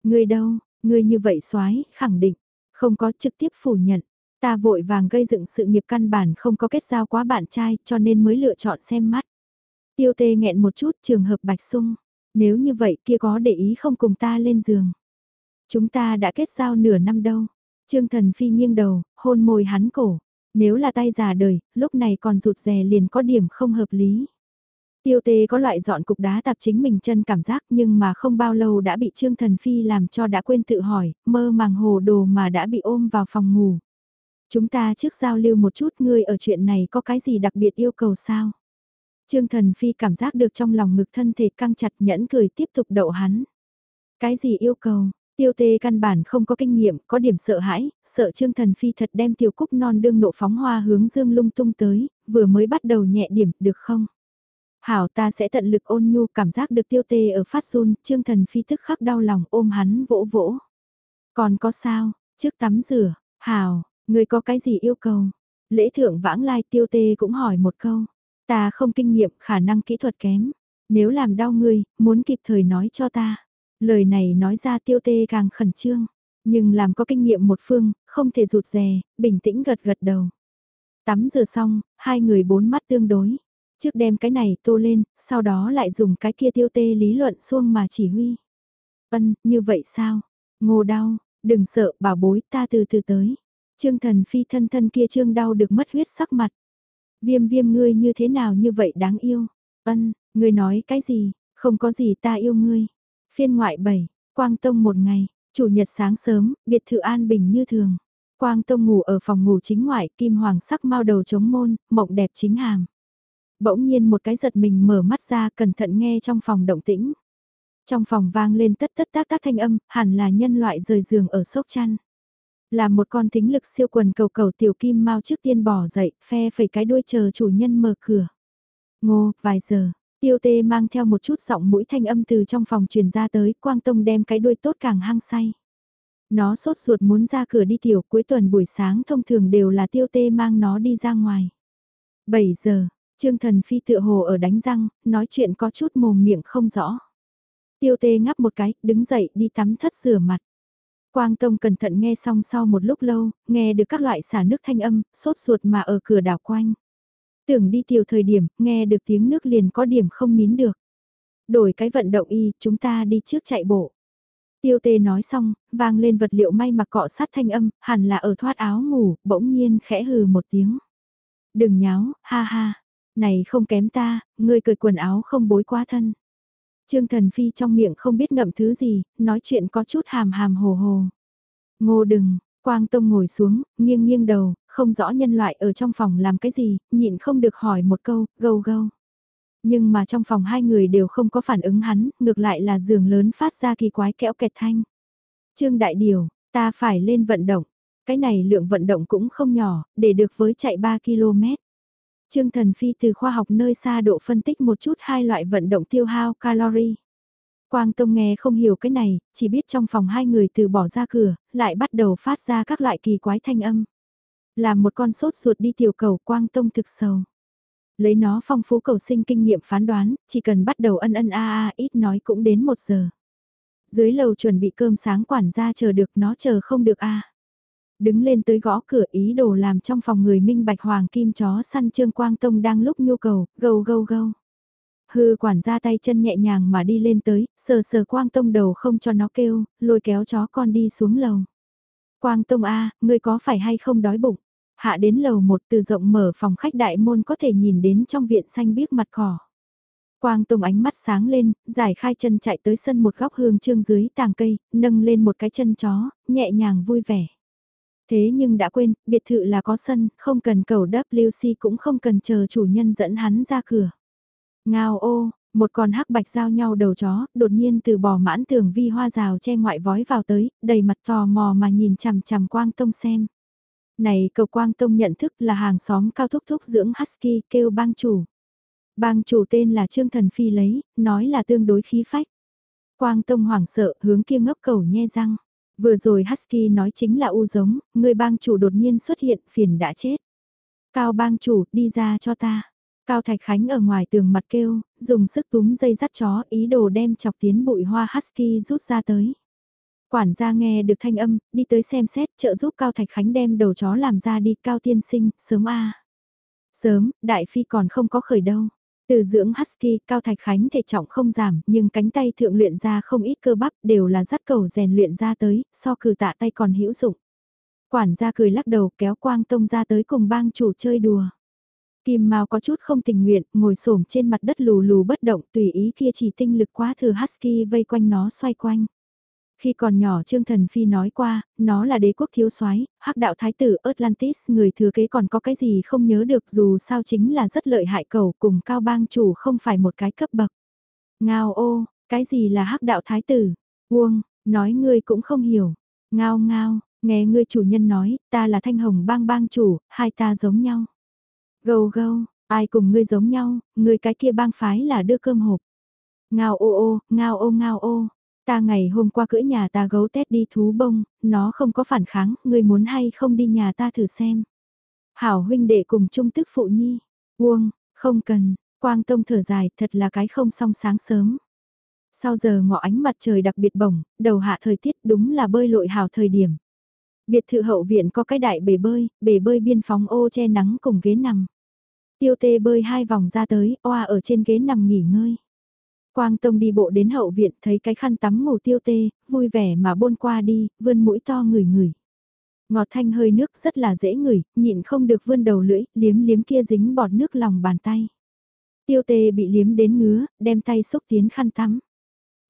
Người đâu, người như vậy soái khẳng định, không có trực tiếp phủ nhận. Ta vội vàng gây dựng sự nghiệp căn bản không có kết giao quá bạn trai cho nên mới lựa chọn xem mắt. Tiêu tê nghẹn một chút trường hợp bạch sung. Nếu như vậy kia có để ý không cùng ta lên giường. Chúng ta đã kết giao nửa năm đâu. Trương thần phi nghiêng đầu, hôn môi hắn cổ. Nếu là tay già đời, lúc này còn rụt rè liền có điểm không hợp lý. Tiêu tê có loại dọn cục đá tạp chính mình chân cảm giác nhưng mà không bao lâu đã bị Trương Thần Phi làm cho đã quên tự hỏi, mơ màng hồ đồ mà đã bị ôm vào phòng ngủ. Chúng ta trước giao lưu một chút ngươi ở chuyện này có cái gì đặc biệt yêu cầu sao? Trương Thần Phi cảm giác được trong lòng ngực thân thể căng chặt nhẫn cười tiếp tục đậu hắn. Cái gì yêu cầu? Tiêu tê căn bản không có kinh nghiệm, có điểm sợ hãi, sợ Trương Thần Phi thật đem tiểu cúc non đương nộ phóng hoa hướng dương lung tung tới, vừa mới bắt đầu nhẹ điểm, được không? Hảo ta sẽ tận lực ôn nhu cảm giác được tiêu tê ở phát run, Trương Thần Phi tức khắc đau lòng ôm hắn vỗ vỗ. Còn có sao, trước tắm rửa, Hảo, người có cái gì yêu cầu? Lễ thượng vãng lai tiêu tê cũng hỏi một câu. Ta không kinh nghiệm khả năng kỹ thuật kém. Nếu làm đau ngươi, muốn kịp thời nói cho ta. Lời này nói ra tiêu tê càng khẩn trương. Nhưng làm có kinh nghiệm một phương, không thể rụt rè, bình tĩnh gật gật đầu. Tắm rửa xong, hai người bốn mắt tương đối. Trước đem cái này tô lên, sau đó lại dùng cái kia tiêu tê lý luận xuông mà chỉ huy. Ân, như vậy sao? Ngô đau, đừng sợ, bảo bối, ta từ từ tới. Trương thần phi thân thân kia trương đau được mất huyết sắc mặt. Viêm viêm ngươi như thế nào như vậy đáng yêu? Ân, ngươi nói cái gì? Không có gì ta yêu ngươi. Phiên ngoại 7, Quang Tông một ngày, chủ nhật sáng sớm, biệt thự an bình như thường. Quang Tông ngủ ở phòng ngủ chính ngoại, kim hoàng sắc mau đầu chống môn, mộng đẹp chính hàm. Bỗng nhiên một cái giật mình mở mắt ra cẩn thận nghe trong phòng động tĩnh. Trong phòng vang lên tất tất tác tác thanh âm, hẳn là nhân loại rời giường ở sốc chăn. Là một con thính lực siêu quần cầu cầu tiểu kim mau trước tiên bỏ dậy, phe phẩy cái đuôi chờ chủ nhân mở cửa. Ngô, vài giờ, tiêu tê mang theo một chút giọng mũi thanh âm từ trong phòng truyền ra tới, quang tông đem cái đuôi tốt càng hăng say. Nó sốt ruột muốn ra cửa đi tiểu cuối tuần buổi sáng thông thường đều là tiêu tê mang nó đi ra ngoài. 7 giờ, Trương Thần Phi tựa hồ ở đánh răng, nói chuyện có chút mồm miệng không rõ. Tiêu tê ngắp một cái, đứng dậy đi tắm thất rửa mặt. Quang Tông cẩn thận nghe xong sau một lúc lâu, nghe được các loại xả nước thanh âm, sốt ruột mà ở cửa đảo quanh. Tưởng đi tiểu thời điểm, nghe được tiếng nước liền có điểm không nín được. Đổi cái vận động y, chúng ta đi trước chạy bộ. Tiêu tê nói xong, vang lên vật liệu may mặc cọ sát thanh âm, hẳn là ở thoát áo ngủ, bỗng nhiên khẽ hừ một tiếng. Đừng nháo, ha ha. Này không kém ta, ngươi cởi quần áo không bối quá thân. Trương Thần Phi trong miệng không biết ngậm thứ gì, nói chuyện có chút hàm hàm hồ hồ. Ngô đừng, Quang Tông ngồi xuống, nghiêng nghiêng đầu, không rõ nhân loại ở trong phòng làm cái gì, nhịn không được hỏi một câu, gâu gâu. Nhưng mà trong phòng hai người đều không có phản ứng hắn, ngược lại là giường lớn phát ra kỳ quái kẽo kẹt thanh. Trương Đại Điều, ta phải lên vận động. Cái này lượng vận động cũng không nhỏ, để được với chạy 3 km. Trương Thần Phi từ khoa học nơi xa độ phân tích một chút hai loại vận động tiêu hao calorie. Quang Tông nghe không hiểu cái này, chỉ biết trong phòng hai người từ bỏ ra cửa, lại bắt đầu phát ra các loại kỳ quái thanh âm. Làm một con sốt ruột đi tiểu cầu Quang Tông thực sầu. Lấy nó phong phú cầu sinh kinh nghiệm phán đoán, chỉ cần bắt đầu ân ân a a ít nói cũng đến một giờ. Dưới lầu chuẩn bị cơm sáng quản gia chờ được nó chờ không được a đứng lên tới gõ cửa ý đồ làm trong phòng người minh bạch hoàng kim chó săn Trương Quang Tông đang lúc nhu cầu, gâu gâu gâu. Hư quản ra tay chân nhẹ nhàng mà đi lên tới, sờ sờ Quang Tông đầu không cho nó kêu, lôi kéo chó con đi xuống lầu. Quang Tông A, ngươi có phải hay không đói bụng? Hạ đến lầu một từ rộng mở phòng khách đại môn có thể nhìn đến trong viện xanh biếc mặt cỏ. Quang Tông ánh mắt sáng lên, giải khai chân chạy tới sân một góc hương trương dưới tàng cây, nâng lên một cái chân chó, nhẹ nhàng vui vẻ. Thế nhưng đã quên, biệt thự là có sân, không cần cầu WC cũng không cần chờ chủ nhân dẫn hắn ra cửa. Ngao ô, một con hắc bạch giao nhau đầu chó, đột nhiên từ bò mãn tường vi hoa rào che ngoại vói vào tới, đầy mặt tò mò mà nhìn chằm chằm quang tông xem. Này cầu quang tông nhận thức là hàng xóm cao thúc thúc dưỡng husky kêu bang chủ. Bang chủ tên là Trương Thần Phi lấy, nói là tương đối khí phách. Quang Tông hoảng sợ, hướng kia ngốc cầu nhe răng. Vừa rồi Husky nói chính là u giống, người bang chủ đột nhiên xuất hiện, phiền đã chết. Cao bang chủ, đi ra cho ta. Cao Thạch Khánh ở ngoài tường mặt kêu, dùng sức túm dây dắt chó ý đồ đem chọc tiến bụi hoa Husky rút ra tới. Quản gia nghe được thanh âm, đi tới xem xét trợ giúp Cao Thạch Khánh đem đầu chó làm ra đi Cao Tiên Sinh, sớm a Sớm, Đại Phi còn không có khởi đâu. Từ dưỡng Husky, Cao Thạch Khánh thể trọng không giảm, nhưng cánh tay thượng luyện ra không ít cơ bắp đều là dắt cầu rèn luyện ra tới, so cử tạ tay còn hữu dụng. Quản gia cười lắc đầu kéo Quang Tông ra tới cùng bang chủ chơi đùa. Kim Mao có chút không tình nguyện, ngồi xổm trên mặt đất lù lù bất động tùy ý kia chỉ tinh lực quá thừa Husky vây quanh nó xoay quanh. Khi còn nhỏ Trương Thần Phi nói qua, nó là đế quốc thiếu soái, hắc đạo thái tử Atlantis, người thừa kế còn có cái gì không nhớ được dù sao chính là rất lợi hại cầu cùng cao bang chủ không phải một cái cấp bậc. Ngao ô, cái gì là hắc đạo thái tử? Uông, nói ngươi cũng không hiểu. Ngao ngao, nghe ngươi chủ nhân nói, ta là thanh hồng bang bang chủ, hai ta giống nhau. Gâu gâu, ai cùng ngươi giống nhau, ngươi cái kia bang phái là đưa cơm hộp. Ngao ô ô, ngao ô ngao ô, Ta ngày hôm qua cưỡi nhà ta gấu tét đi thú bông, nó không có phản kháng, ngươi muốn hay không đi nhà ta thử xem. Hảo huynh đệ cùng chung tức phụ nhi. Uông, không cần, quang tông thở dài thật là cái không song sáng sớm. Sau giờ ngọ ánh mặt trời đặc biệt bổng, đầu hạ thời tiết đúng là bơi lội hào thời điểm. Biệt thự hậu viện có cái đại bể bơi, bể bơi biên phóng ô che nắng cùng ghế nằm. Tiêu tê bơi hai vòng ra tới, oa ở trên ghế nằm nghỉ ngơi. Quang Tông đi bộ đến hậu viện thấy cái khăn tắm ngủ tiêu tê, vui vẻ mà bôn qua đi, vươn mũi to ngửi ngửi. Ngọt thanh hơi nước rất là dễ ngửi, nhịn không được vươn đầu lưỡi, liếm liếm kia dính bọt nước lòng bàn tay. Tiêu tê bị liếm đến ngứa, đem tay xúc tiến khăn tắm.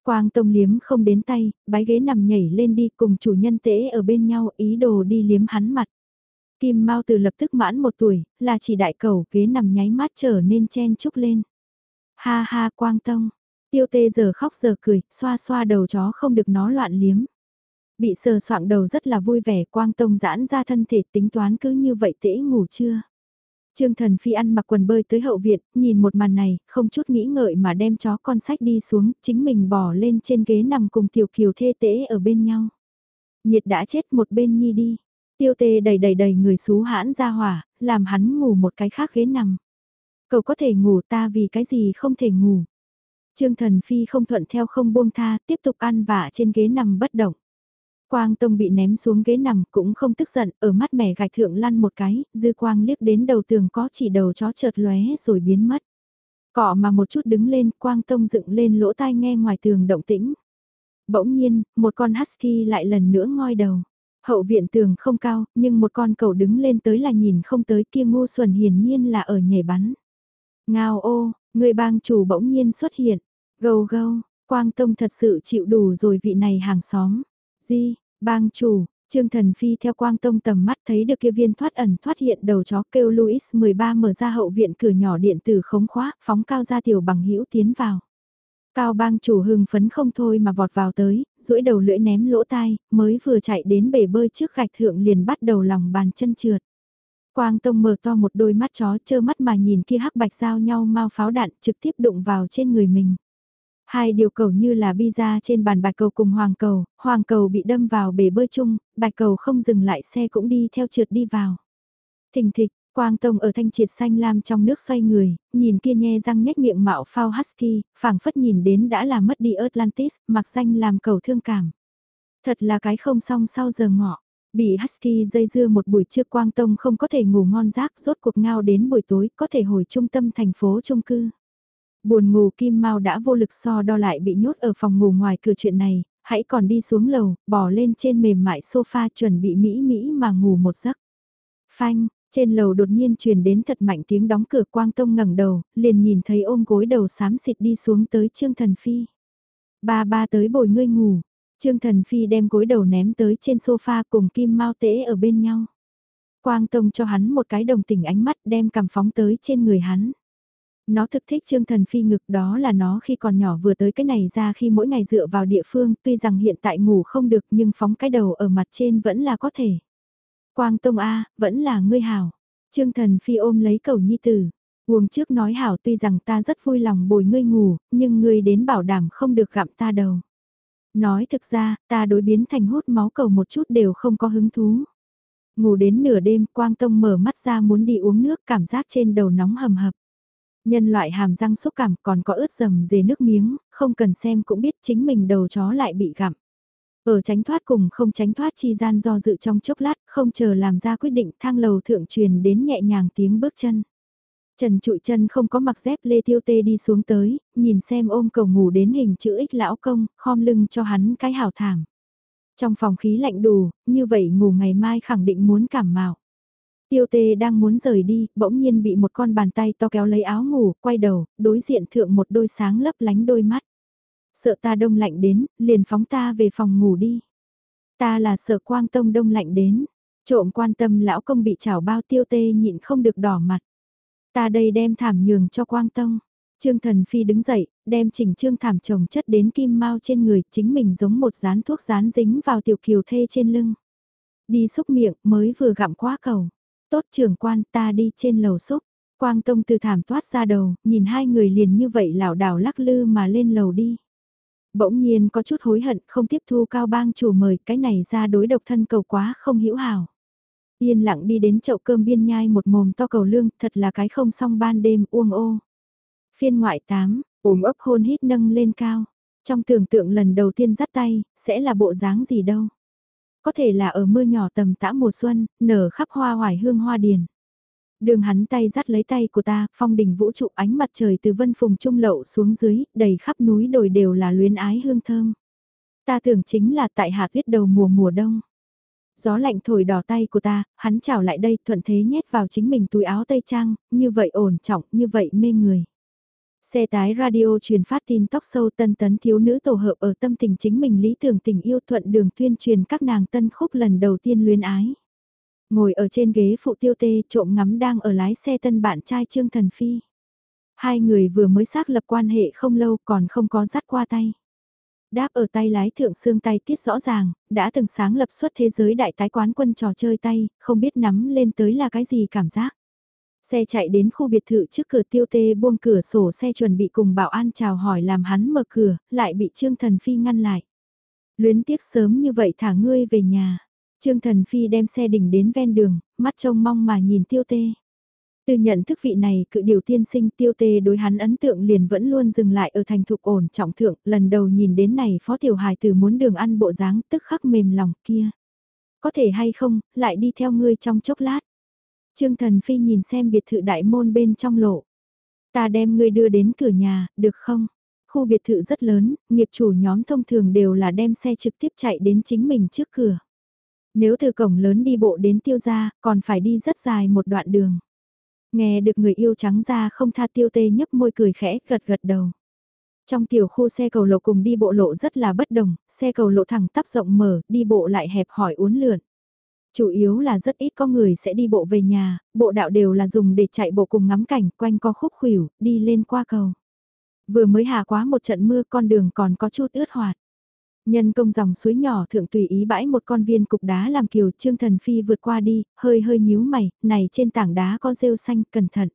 Quang Tông liếm không đến tay, bái ghế nằm nhảy lên đi cùng chủ nhân tễ ở bên nhau ý đồ đi liếm hắn mặt. Kim Mao từ lập tức mãn một tuổi, là chỉ đại cầu ghế nằm nháy mắt trở nên chen chúc lên. Ha ha Quang Tông, Tiêu tê giờ khóc giờ cười, xoa xoa đầu chó không được nó loạn liếm. Bị sờ soạng đầu rất là vui vẻ, quang tông giãn ra thân thể tính toán cứ như vậy tễ ngủ chưa. Trương thần phi ăn mặc quần bơi tới hậu viện, nhìn một màn này, không chút nghĩ ngợi mà đem chó con sách đi xuống, chính mình bỏ lên trên ghế nằm cùng tiểu kiều thê tễ ở bên nhau. Nhiệt đã chết một bên nhi đi. Tiêu tê đầy đầy đầy người xú hãn ra hỏa, làm hắn ngủ một cái khác ghế nằm. Cậu có thể ngủ ta vì cái gì không thể ngủ. Trương Thần Phi không thuận theo không buông tha, tiếp tục ăn vả trên ghế nằm bất động. Quang Tông bị ném xuống ghế nằm cũng không tức giận, ở mắt mẻ gạch thượng lăn một cái, dư quang liếc đến đầu tường có chỉ đầu chó chợt lóe rồi biến mất. Cọ mà một chút đứng lên, Quang Tông dựng lên lỗ tai nghe ngoài tường động tĩnh. Bỗng nhiên, một con husky lại lần nữa ngoi đầu. Hậu viện tường không cao, nhưng một con cầu đứng lên tới là nhìn không tới kia ngu xuẩn hiển nhiên là ở nhảy bắn. Ngao ô, người bang chủ bỗng nhiên xuất hiện. Gâu gâu, Quang Tông thật sự chịu đủ rồi vị này hàng xóm. Di, bang chủ, Trương Thần Phi theo Quang Tông tầm mắt thấy được kia viên thoát ẩn thoát hiện đầu chó kêu Louis 13 mở ra hậu viện cửa nhỏ điện tử khống khóa, phóng cao ra tiểu bằng hữu tiến vào. Cao bang chủ hưng phấn không thôi mà vọt vào tới, duỗi đầu lưỡi ném lỗ tai, mới vừa chạy đến bể bơi trước gạch thượng liền bắt đầu lòng bàn chân trượt. Quang Tông mở to một đôi mắt chó chơ mắt mà nhìn kia hắc bạch giao nhau mau pháo đạn trực tiếp đụng vào trên người mình. Hai điều cầu như là bi ra trên bàn bạch cầu cùng hoàng cầu, hoàng cầu bị đâm vào bể bơi chung, bạch cầu không dừng lại xe cũng đi theo trượt đi vào. Thình thịch, Quang Tông ở thanh triệt xanh lam trong nước xoay người, nhìn kia nhe răng nhếch miệng mạo phao husky, phảng phất nhìn đến đã là mất đi Atlantis, mặc danh làm cầu thương cảm. Thật là cái không xong sau giờ ngọ. Bị Husky dây dưa một buổi trưa Quang Tông không có thể ngủ ngon giấc rốt cuộc ngao đến buổi tối có thể hồi trung tâm thành phố trung cư. Buồn ngủ Kim Mao đã vô lực so đo lại bị nhốt ở phòng ngủ ngoài cửa chuyện này, hãy còn đi xuống lầu, bỏ lên trên mềm mại sofa chuẩn bị mỹ mỹ mà ngủ một giấc. Phanh, trên lầu đột nhiên truyền đến thật mạnh tiếng đóng cửa Quang Tông ngẩng đầu, liền nhìn thấy ôm gối đầu xám xịt đi xuống tới Trương Thần Phi. Ba ba tới bồi ngươi ngủ, Trương Thần Phi đem gối đầu ném tới trên sofa cùng Kim Mao Tế ở bên nhau. Quang Tông cho hắn một cái đồng tình ánh mắt đem cầm phóng tới trên người hắn. Nó thực thích Trương Thần Phi ngực đó là nó khi còn nhỏ vừa tới cái này ra khi mỗi ngày dựa vào địa phương tuy rằng hiện tại ngủ không được nhưng phóng cái đầu ở mặt trên vẫn là có thể. Quang Tông A, vẫn là ngươi hảo. Trương Thần Phi ôm lấy cầu nhi tử. Uống trước nói hảo tuy rằng ta rất vui lòng bồi ngươi ngủ, nhưng ngươi đến bảo đảm không được gặm ta đầu. Nói thực ra, ta đối biến thành hút máu cầu một chút đều không có hứng thú. Ngủ đến nửa đêm, Quang Tông mở mắt ra muốn đi uống nước, cảm giác trên đầu nóng hầm hập. Nhân loại hàm răng xúc cảm còn có ướt dầm dề nước miếng, không cần xem cũng biết chính mình đầu chó lại bị gặm. Ở tránh thoát cùng không tránh thoát chi gian do dự trong chốc lát, không chờ làm ra quyết định thang lầu thượng truyền đến nhẹ nhàng tiếng bước chân. Trần trụi chân không có mặc dép lê tiêu tê đi xuống tới, nhìn xem ôm cầu ngủ đến hình chữ ích lão công, khom lưng cho hắn cái hào thảm. Trong phòng khí lạnh đủ, như vậy ngủ ngày mai khẳng định muốn cảm mạo. Tiêu tê đang muốn rời đi, bỗng nhiên bị một con bàn tay to kéo lấy áo ngủ, quay đầu, đối diện thượng một đôi sáng lấp lánh đôi mắt. Sợ ta đông lạnh đến, liền phóng ta về phòng ngủ đi. Ta là sợ quang tông đông lạnh đến, trộm quan tâm lão công bị chảo bao tiêu tê nhịn không được đỏ mặt. Ta đây đem thảm nhường cho quang tông. Trương Thần Phi đứng dậy, đem chỉnh trương thảm chồng chất đến kim mau trên người, chính mình giống một dán thuốc dán dính vào tiểu kiều thê trên lưng. Đi xúc miệng, mới vừa gặm quá cầu. Tốt trưởng quan, ta đi trên lầu xúc. Quang Tông từ thảm thoát ra đầu, nhìn hai người liền như vậy lảo đảo lắc lư mà lên lầu đi. Bỗng nhiên có chút hối hận không tiếp thu cao bang chủ mời cái này ra đối độc thân cầu quá không hiểu hào. Yên lặng đi đến chậu cơm biên nhai một mồm to cầu lương thật là cái không xong ban đêm uông ô. Phiên ngoại 8, ôm ấp hôn hít nâng lên cao. Trong tưởng tượng lần đầu tiên dắt tay, sẽ là bộ dáng gì đâu. Có thể là ở mưa nhỏ tầm tã mùa xuân, nở khắp hoa hoài hương hoa điền. Đường hắn tay dắt lấy tay của ta, phong đỉnh vũ trụ ánh mặt trời từ vân phùng trung lậu xuống dưới, đầy khắp núi đồi đều là luyến ái hương thơm. Ta tưởng chính là tại hạt tuyết đầu mùa mùa đông. Gió lạnh thổi đỏ tay của ta, hắn chào lại đây thuận thế nhét vào chính mình túi áo tây trang, như vậy ổn trọng, như vậy mê người. Xe tái radio truyền phát tin tóc sâu tân tấn thiếu nữ tổ hợp ở tâm tình chính mình lý tưởng tình yêu thuận đường tuyên truyền các nàng tân khúc lần đầu tiên luyến ái. Ngồi ở trên ghế phụ tiêu tê trộm ngắm đang ở lái xe tân bạn trai Trương Thần Phi. Hai người vừa mới xác lập quan hệ không lâu còn không có dắt qua tay. Đáp ở tay lái thượng xương tay tiết rõ ràng, đã từng sáng lập xuất thế giới đại tái quán quân trò chơi tay, không biết nắm lên tới là cái gì cảm giác. Xe chạy đến khu biệt thự trước cửa tiêu tê buông cửa sổ xe chuẩn bị cùng bảo an chào hỏi làm hắn mở cửa, lại bị Trương Thần Phi ngăn lại. Luyến tiếc sớm như vậy thả ngươi về nhà. Trương Thần Phi đem xe đỉnh đến ven đường, mắt trông mong mà nhìn tiêu tê. Từ nhận thức vị này cự điều tiên sinh tiêu tê đối hắn ấn tượng liền vẫn luôn dừng lại ở thành thục ổn trọng thượng, lần đầu nhìn đến này phó tiểu hài từ muốn đường ăn bộ dáng tức khắc mềm lòng kia. Có thể hay không, lại đi theo ngươi trong chốc lát. Trương Thần Phi nhìn xem biệt thự đại môn bên trong lộ. Ta đem ngươi đưa đến cửa nhà, được không? Khu biệt thự rất lớn, nghiệp chủ nhóm thông thường đều là đem xe trực tiếp chạy đến chính mình trước cửa. Nếu từ cổng lớn đi bộ đến tiêu gia, còn phải đi rất dài một đoạn đường. Nghe được người yêu trắng ra không tha tiêu tê nhấp môi cười khẽ gật gật đầu. Trong tiểu khu xe cầu lộ cùng đi bộ lộ rất là bất đồng, xe cầu lộ thẳng tắp rộng mở, đi bộ lại hẹp hỏi uốn lượn. Chủ yếu là rất ít có người sẽ đi bộ về nhà, bộ đạo đều là dùng để chạy bộ cùng ngắm cảnh quanh co khúc khuỷu, đi lên qua cầu. Vừa mới hạ quá một trận mưa con đường còn có chút ướt hoạt. Nhân công dòng suối nhỏ thượng tùy ý bãi một con viên cục đá làm kiều trương thần phi vượt qua đi, hơi hơi nhíu mày, này trên tảng đá có rêu xanh, cẩn thận.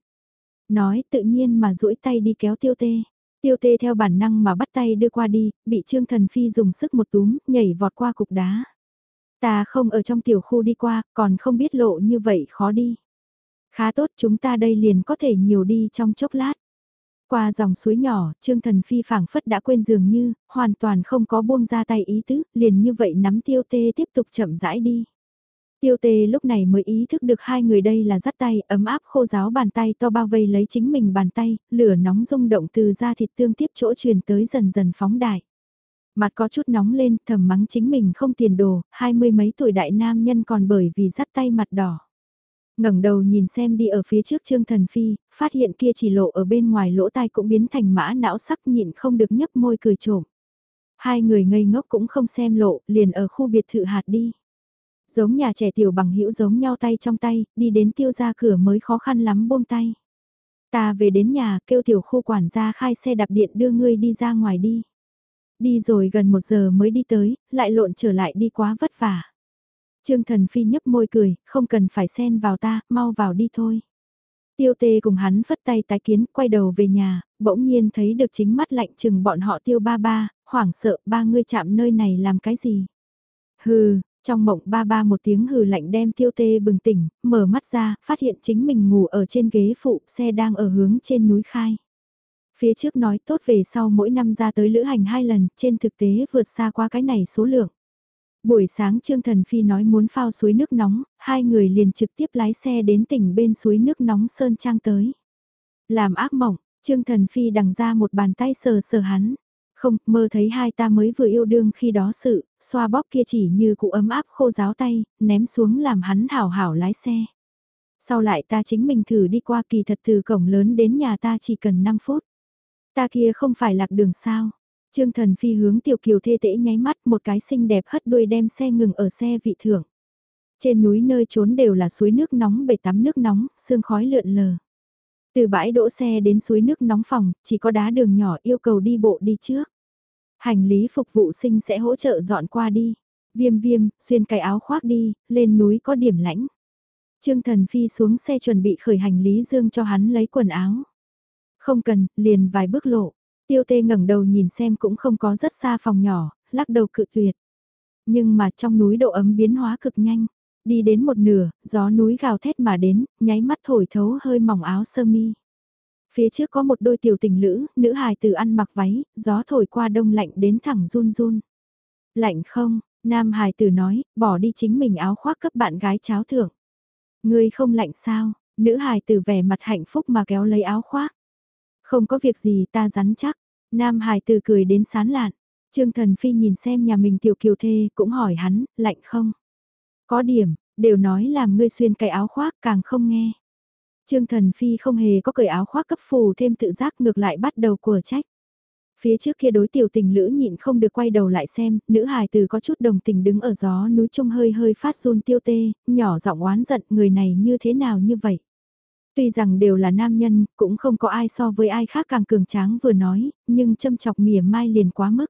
Nói tự nhiên mà duỗi tay đi kéo tiêu tê. Tiêu tê theo bản năng mà bắt tay đưa qua đi, bị trương thần phi dùng sức một túm, nhảy vọt qua cục đá. Ta không ở trong tiểu khu đi qua, còn không biết lộ như vậy khó đi. Khá tốt chúng ta đây liền có thể nhiều đi trong chốc lát. Qua dòng suối nhỏ, Trương Thần Phi phảng phất đã quên dường như, hoàn toàn không có buông ra tay ý tứ, liền như vậy nắm tiêu tê tiếp tục chậm rãi đi. Tiêu tê lúc này mới ý thức được hai người đây là dắt tay, ấm áp khô giáo bàn tay to bao vây lấy chính mình bàn tay, lửa nóng rung động từ da thịt tương tiếp chỗ truyền tới dần dần phóng đại. Mặt có chút nóng lên, thầm mắng chính mình không tiền đồ, hai mươi mấy tuổi đại nam nhân còn bởi vì dắt tay mặt đỏ ngẩng đầu nhìn xem đi ở phía trước Trương Thần Phi, phát hiện kia chỉ lộ ở bên ngoài lỗ tai cũng biến thành mã não sắc nhịn không được nhấp môi cười trộm. Hai người ngây ngốc cũng không xem lộ, liền ở khu biệt thự hạt đi. Giống nhà trẻ tiểu bằng hữu giống nhau tay trong tay, đi đến tiêu ra cửa mới khó khăn lắm buông tay. Ta về đến nhà kêu tiểu khu quản gia khai xe đạp điện đưa ngươi đi ra ngoài đi. Đi rồi gần một giờ mới đi tới, lại lộn trở lại đi quá vất vả. Trương Thần Phi nhấp môi cười, không cần phải xen vào ta, mau vào đi thôi. Tiêu tê cùng hắn phất tay tái kiến, quay đầu về nhà, bỗng nhiên thấy được chính mắt lạnh chừng bọn họ tiêu ba ba, hoảng sợ ba ngươi chạm nơi này làm cái gì. Hừ, trong mộng ba ba một tiếng hừ lạnh đem tiêu tê bừng tỉnh, mở mắt ra, phát hiện chính mình ngủ ở trên ghế phụ, xe đang ở hướng trên núi khai. Phía trước nói tốt về sau mỗi năm ra tới lữ hành hai lần, trên thực tế vượt xa qua cái này số lượng. Buổi sáng Trương Thần Phi nói muốn phao suối nước nóng, hai người liền trực tiếp lái xe đến tỉnh bên suối nước nóng Sơn Trang tới. Làm ác mộng, Trương Thần Phi đằng ra một bàn tay sờ sờ hắn. Không, mơ thấy hai ta mới vừa yêu đương khi đó sự, xoa bóp kia chỉ như cụ ấm áp khô giáo tay, ném xuống làm hắn hảo hảo lái xe. Sau lại ta chính mình thử đi qua kỳ thật từ cổng lớn đến nhà ta chỉ cần 5 phút. Ta kia không phải lạc đường sao. Trương Thần Phi hướng Tiểu Kiều thê tễ nháy mắt một cái xinh đẹp hất đuôi đem xe ngừng ở xe vị thưởng. Trên núi nơi trốn đều là suối nước nóng bể tắm nước nóng, sương khói lượn lờ. Từ bãi đỗ xe đến suối nước nóng phòng, chỉ có đá đường nhỏ yêu cầu đi bộ đi trước. Hành lý phục vụ sinh sẽ hỗ trợ dọn qua đi. Viêm viêm, xuyên cái áo khoác đi, lên núi có điểm lãnh. Trương Thần Phi xuống xe chuẩn bị khởi hành lý dương cho hắn lấy quần áo. Không cần, liền vài bước lộ. Tiêu tê ngẩng đầu nhìn xem cũng không có rất xa phòng nhỏ, lắc đầu cự tuyệt. Nhưng mà trong núi độ ấm biến hóa cực nhanh. Đi đến một nửa, gió núi gào thét mà đến, nháy mắt thổi thấu hơi mỏng áo sơ mi. Phía trước có một đôi tiểu tình lữ, nữ hài từ ăn mặc váy, gió thổi qua đông lạnh đến thẳng run run. Lạnh không, nam hài tử nói, bỏ đi chính mình áo khoác cấp bạn gái cháo thưởng. Ngươi không lạnh sao, nữ hài tử vẻ mặt hạnh phúc mà kéo lấy áo khoác. Không có việc gì ta rắn chắc. Nam Hải từ cười đến sán lạn. Trương Thần Phi nhìn xem nhà mình tiểu kiều thê cũng hỏi hắn, lạnh không? Có điểm, đều nói làm ngươi xuyên cái áo khoác càng không nghe. Trương Thần Phi không hề có cởi áo khoác cấp phù thêm tự giác ngược lại bắt đầu của trách. Phía trước kia đối tiểu tình lữ nhịn không được quay đầu lại xem, nữ hài từ có chút đồng tình đứng ở gió núi trung hơi hơi phát run tiêu tê, nhỏ giọng oán giận người này như thế nào như vậy. Tuy rằng đều là nam nhân, cũng không có ai so với ai khác càng cường tráng vừa nói, nhưng châm chọc mỉa mai liền quá mức.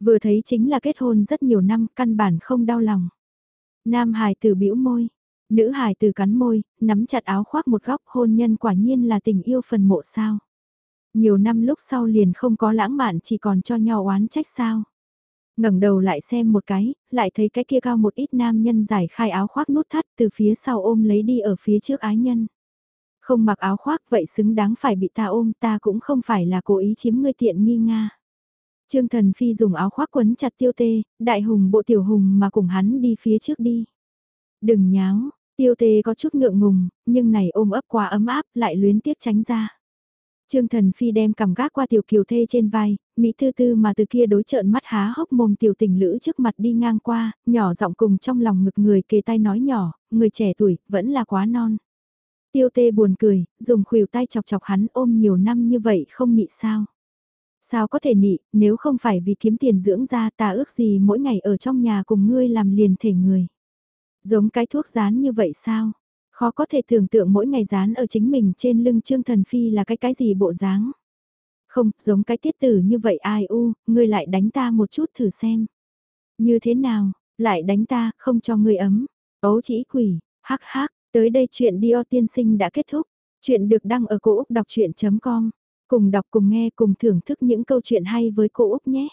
Vừa thấy chính là kết hôn rất nhiều năm, căn bản không đau lòng. Nam hài từ bĩu môi, nữ hài từ cắn môi, nắm chặt áo khoác một góc hôn nhân quả nhiên là tình yêu phần mộ sao. Nhiều năm lúc sau liền không có lãng mạn chỉ còn cho nhau oán trách sao ngẩng đầu lại xem một cái, lại thấy cái kia cao một ít nam nhân giải khai áo khoác nút thắt từ phía sau ôm lấy đi ở phía trước ái nhân. Không mặc áo khoác vậy xứng đáng phải bị ta ôm ta cũng không phải là cố ý chiếm ngươi tiện nghi nga. Trương Thần Phi dùng áo khoác quấn chặt tiêu tê, đại hùng bộ tiểu hùng mà cùng hắn đi phía trước đi. Đừng nháo, tiêu tê có chút ngượng ngùng, nhưng này ôm ấp quá ấm áp lại luyến tiếc tránh ra. Trương Thần Phi đem cầm gác qua tiểu kiều thê trên vai, Mỹ tư tư mà từ kia đối trợn mắt há hốc mồm tiểu tình lữ trước mặt đi ngang qua, nhỏ giọng cùng trong lòng ngực người kề tay nói nhỏ, người trẻ tuổi, vẫn là quá non. Tiêu tê buồn cười, dùng khuỷu tay chọc chọc hắn ôm nhiều năm như vậy không nị sao. Sao có thể nị, nếu không phải vì kiếm tiền dưỡng ra ta ước gì mỗi ngày ở trong nhà cùng ngươi làm liền thể người. Giống cái thuốc rán như vậy sao? Khó có thể tưởng tượng mỗi ngày dán ở chính mình trên lưng Trương Thần Phi là cái cái gì bộ dáng. Không, giống cái tiết tử như vậy ai u, ngươi lại đánh ta một chút thử xem. Như thế nào, lại đánh ta, không cho ngươi ấm. Ấu chỉ quỷ, hắc hắc, Tới đây chuyện Dio tiên sinh đã kết thúc. Chuyện được đăng ở cổ Úc đọc chuyện.com. Cùng đọc cùng nghe cùng thưởng thức những câu chuyện hay với cô Úc nhé.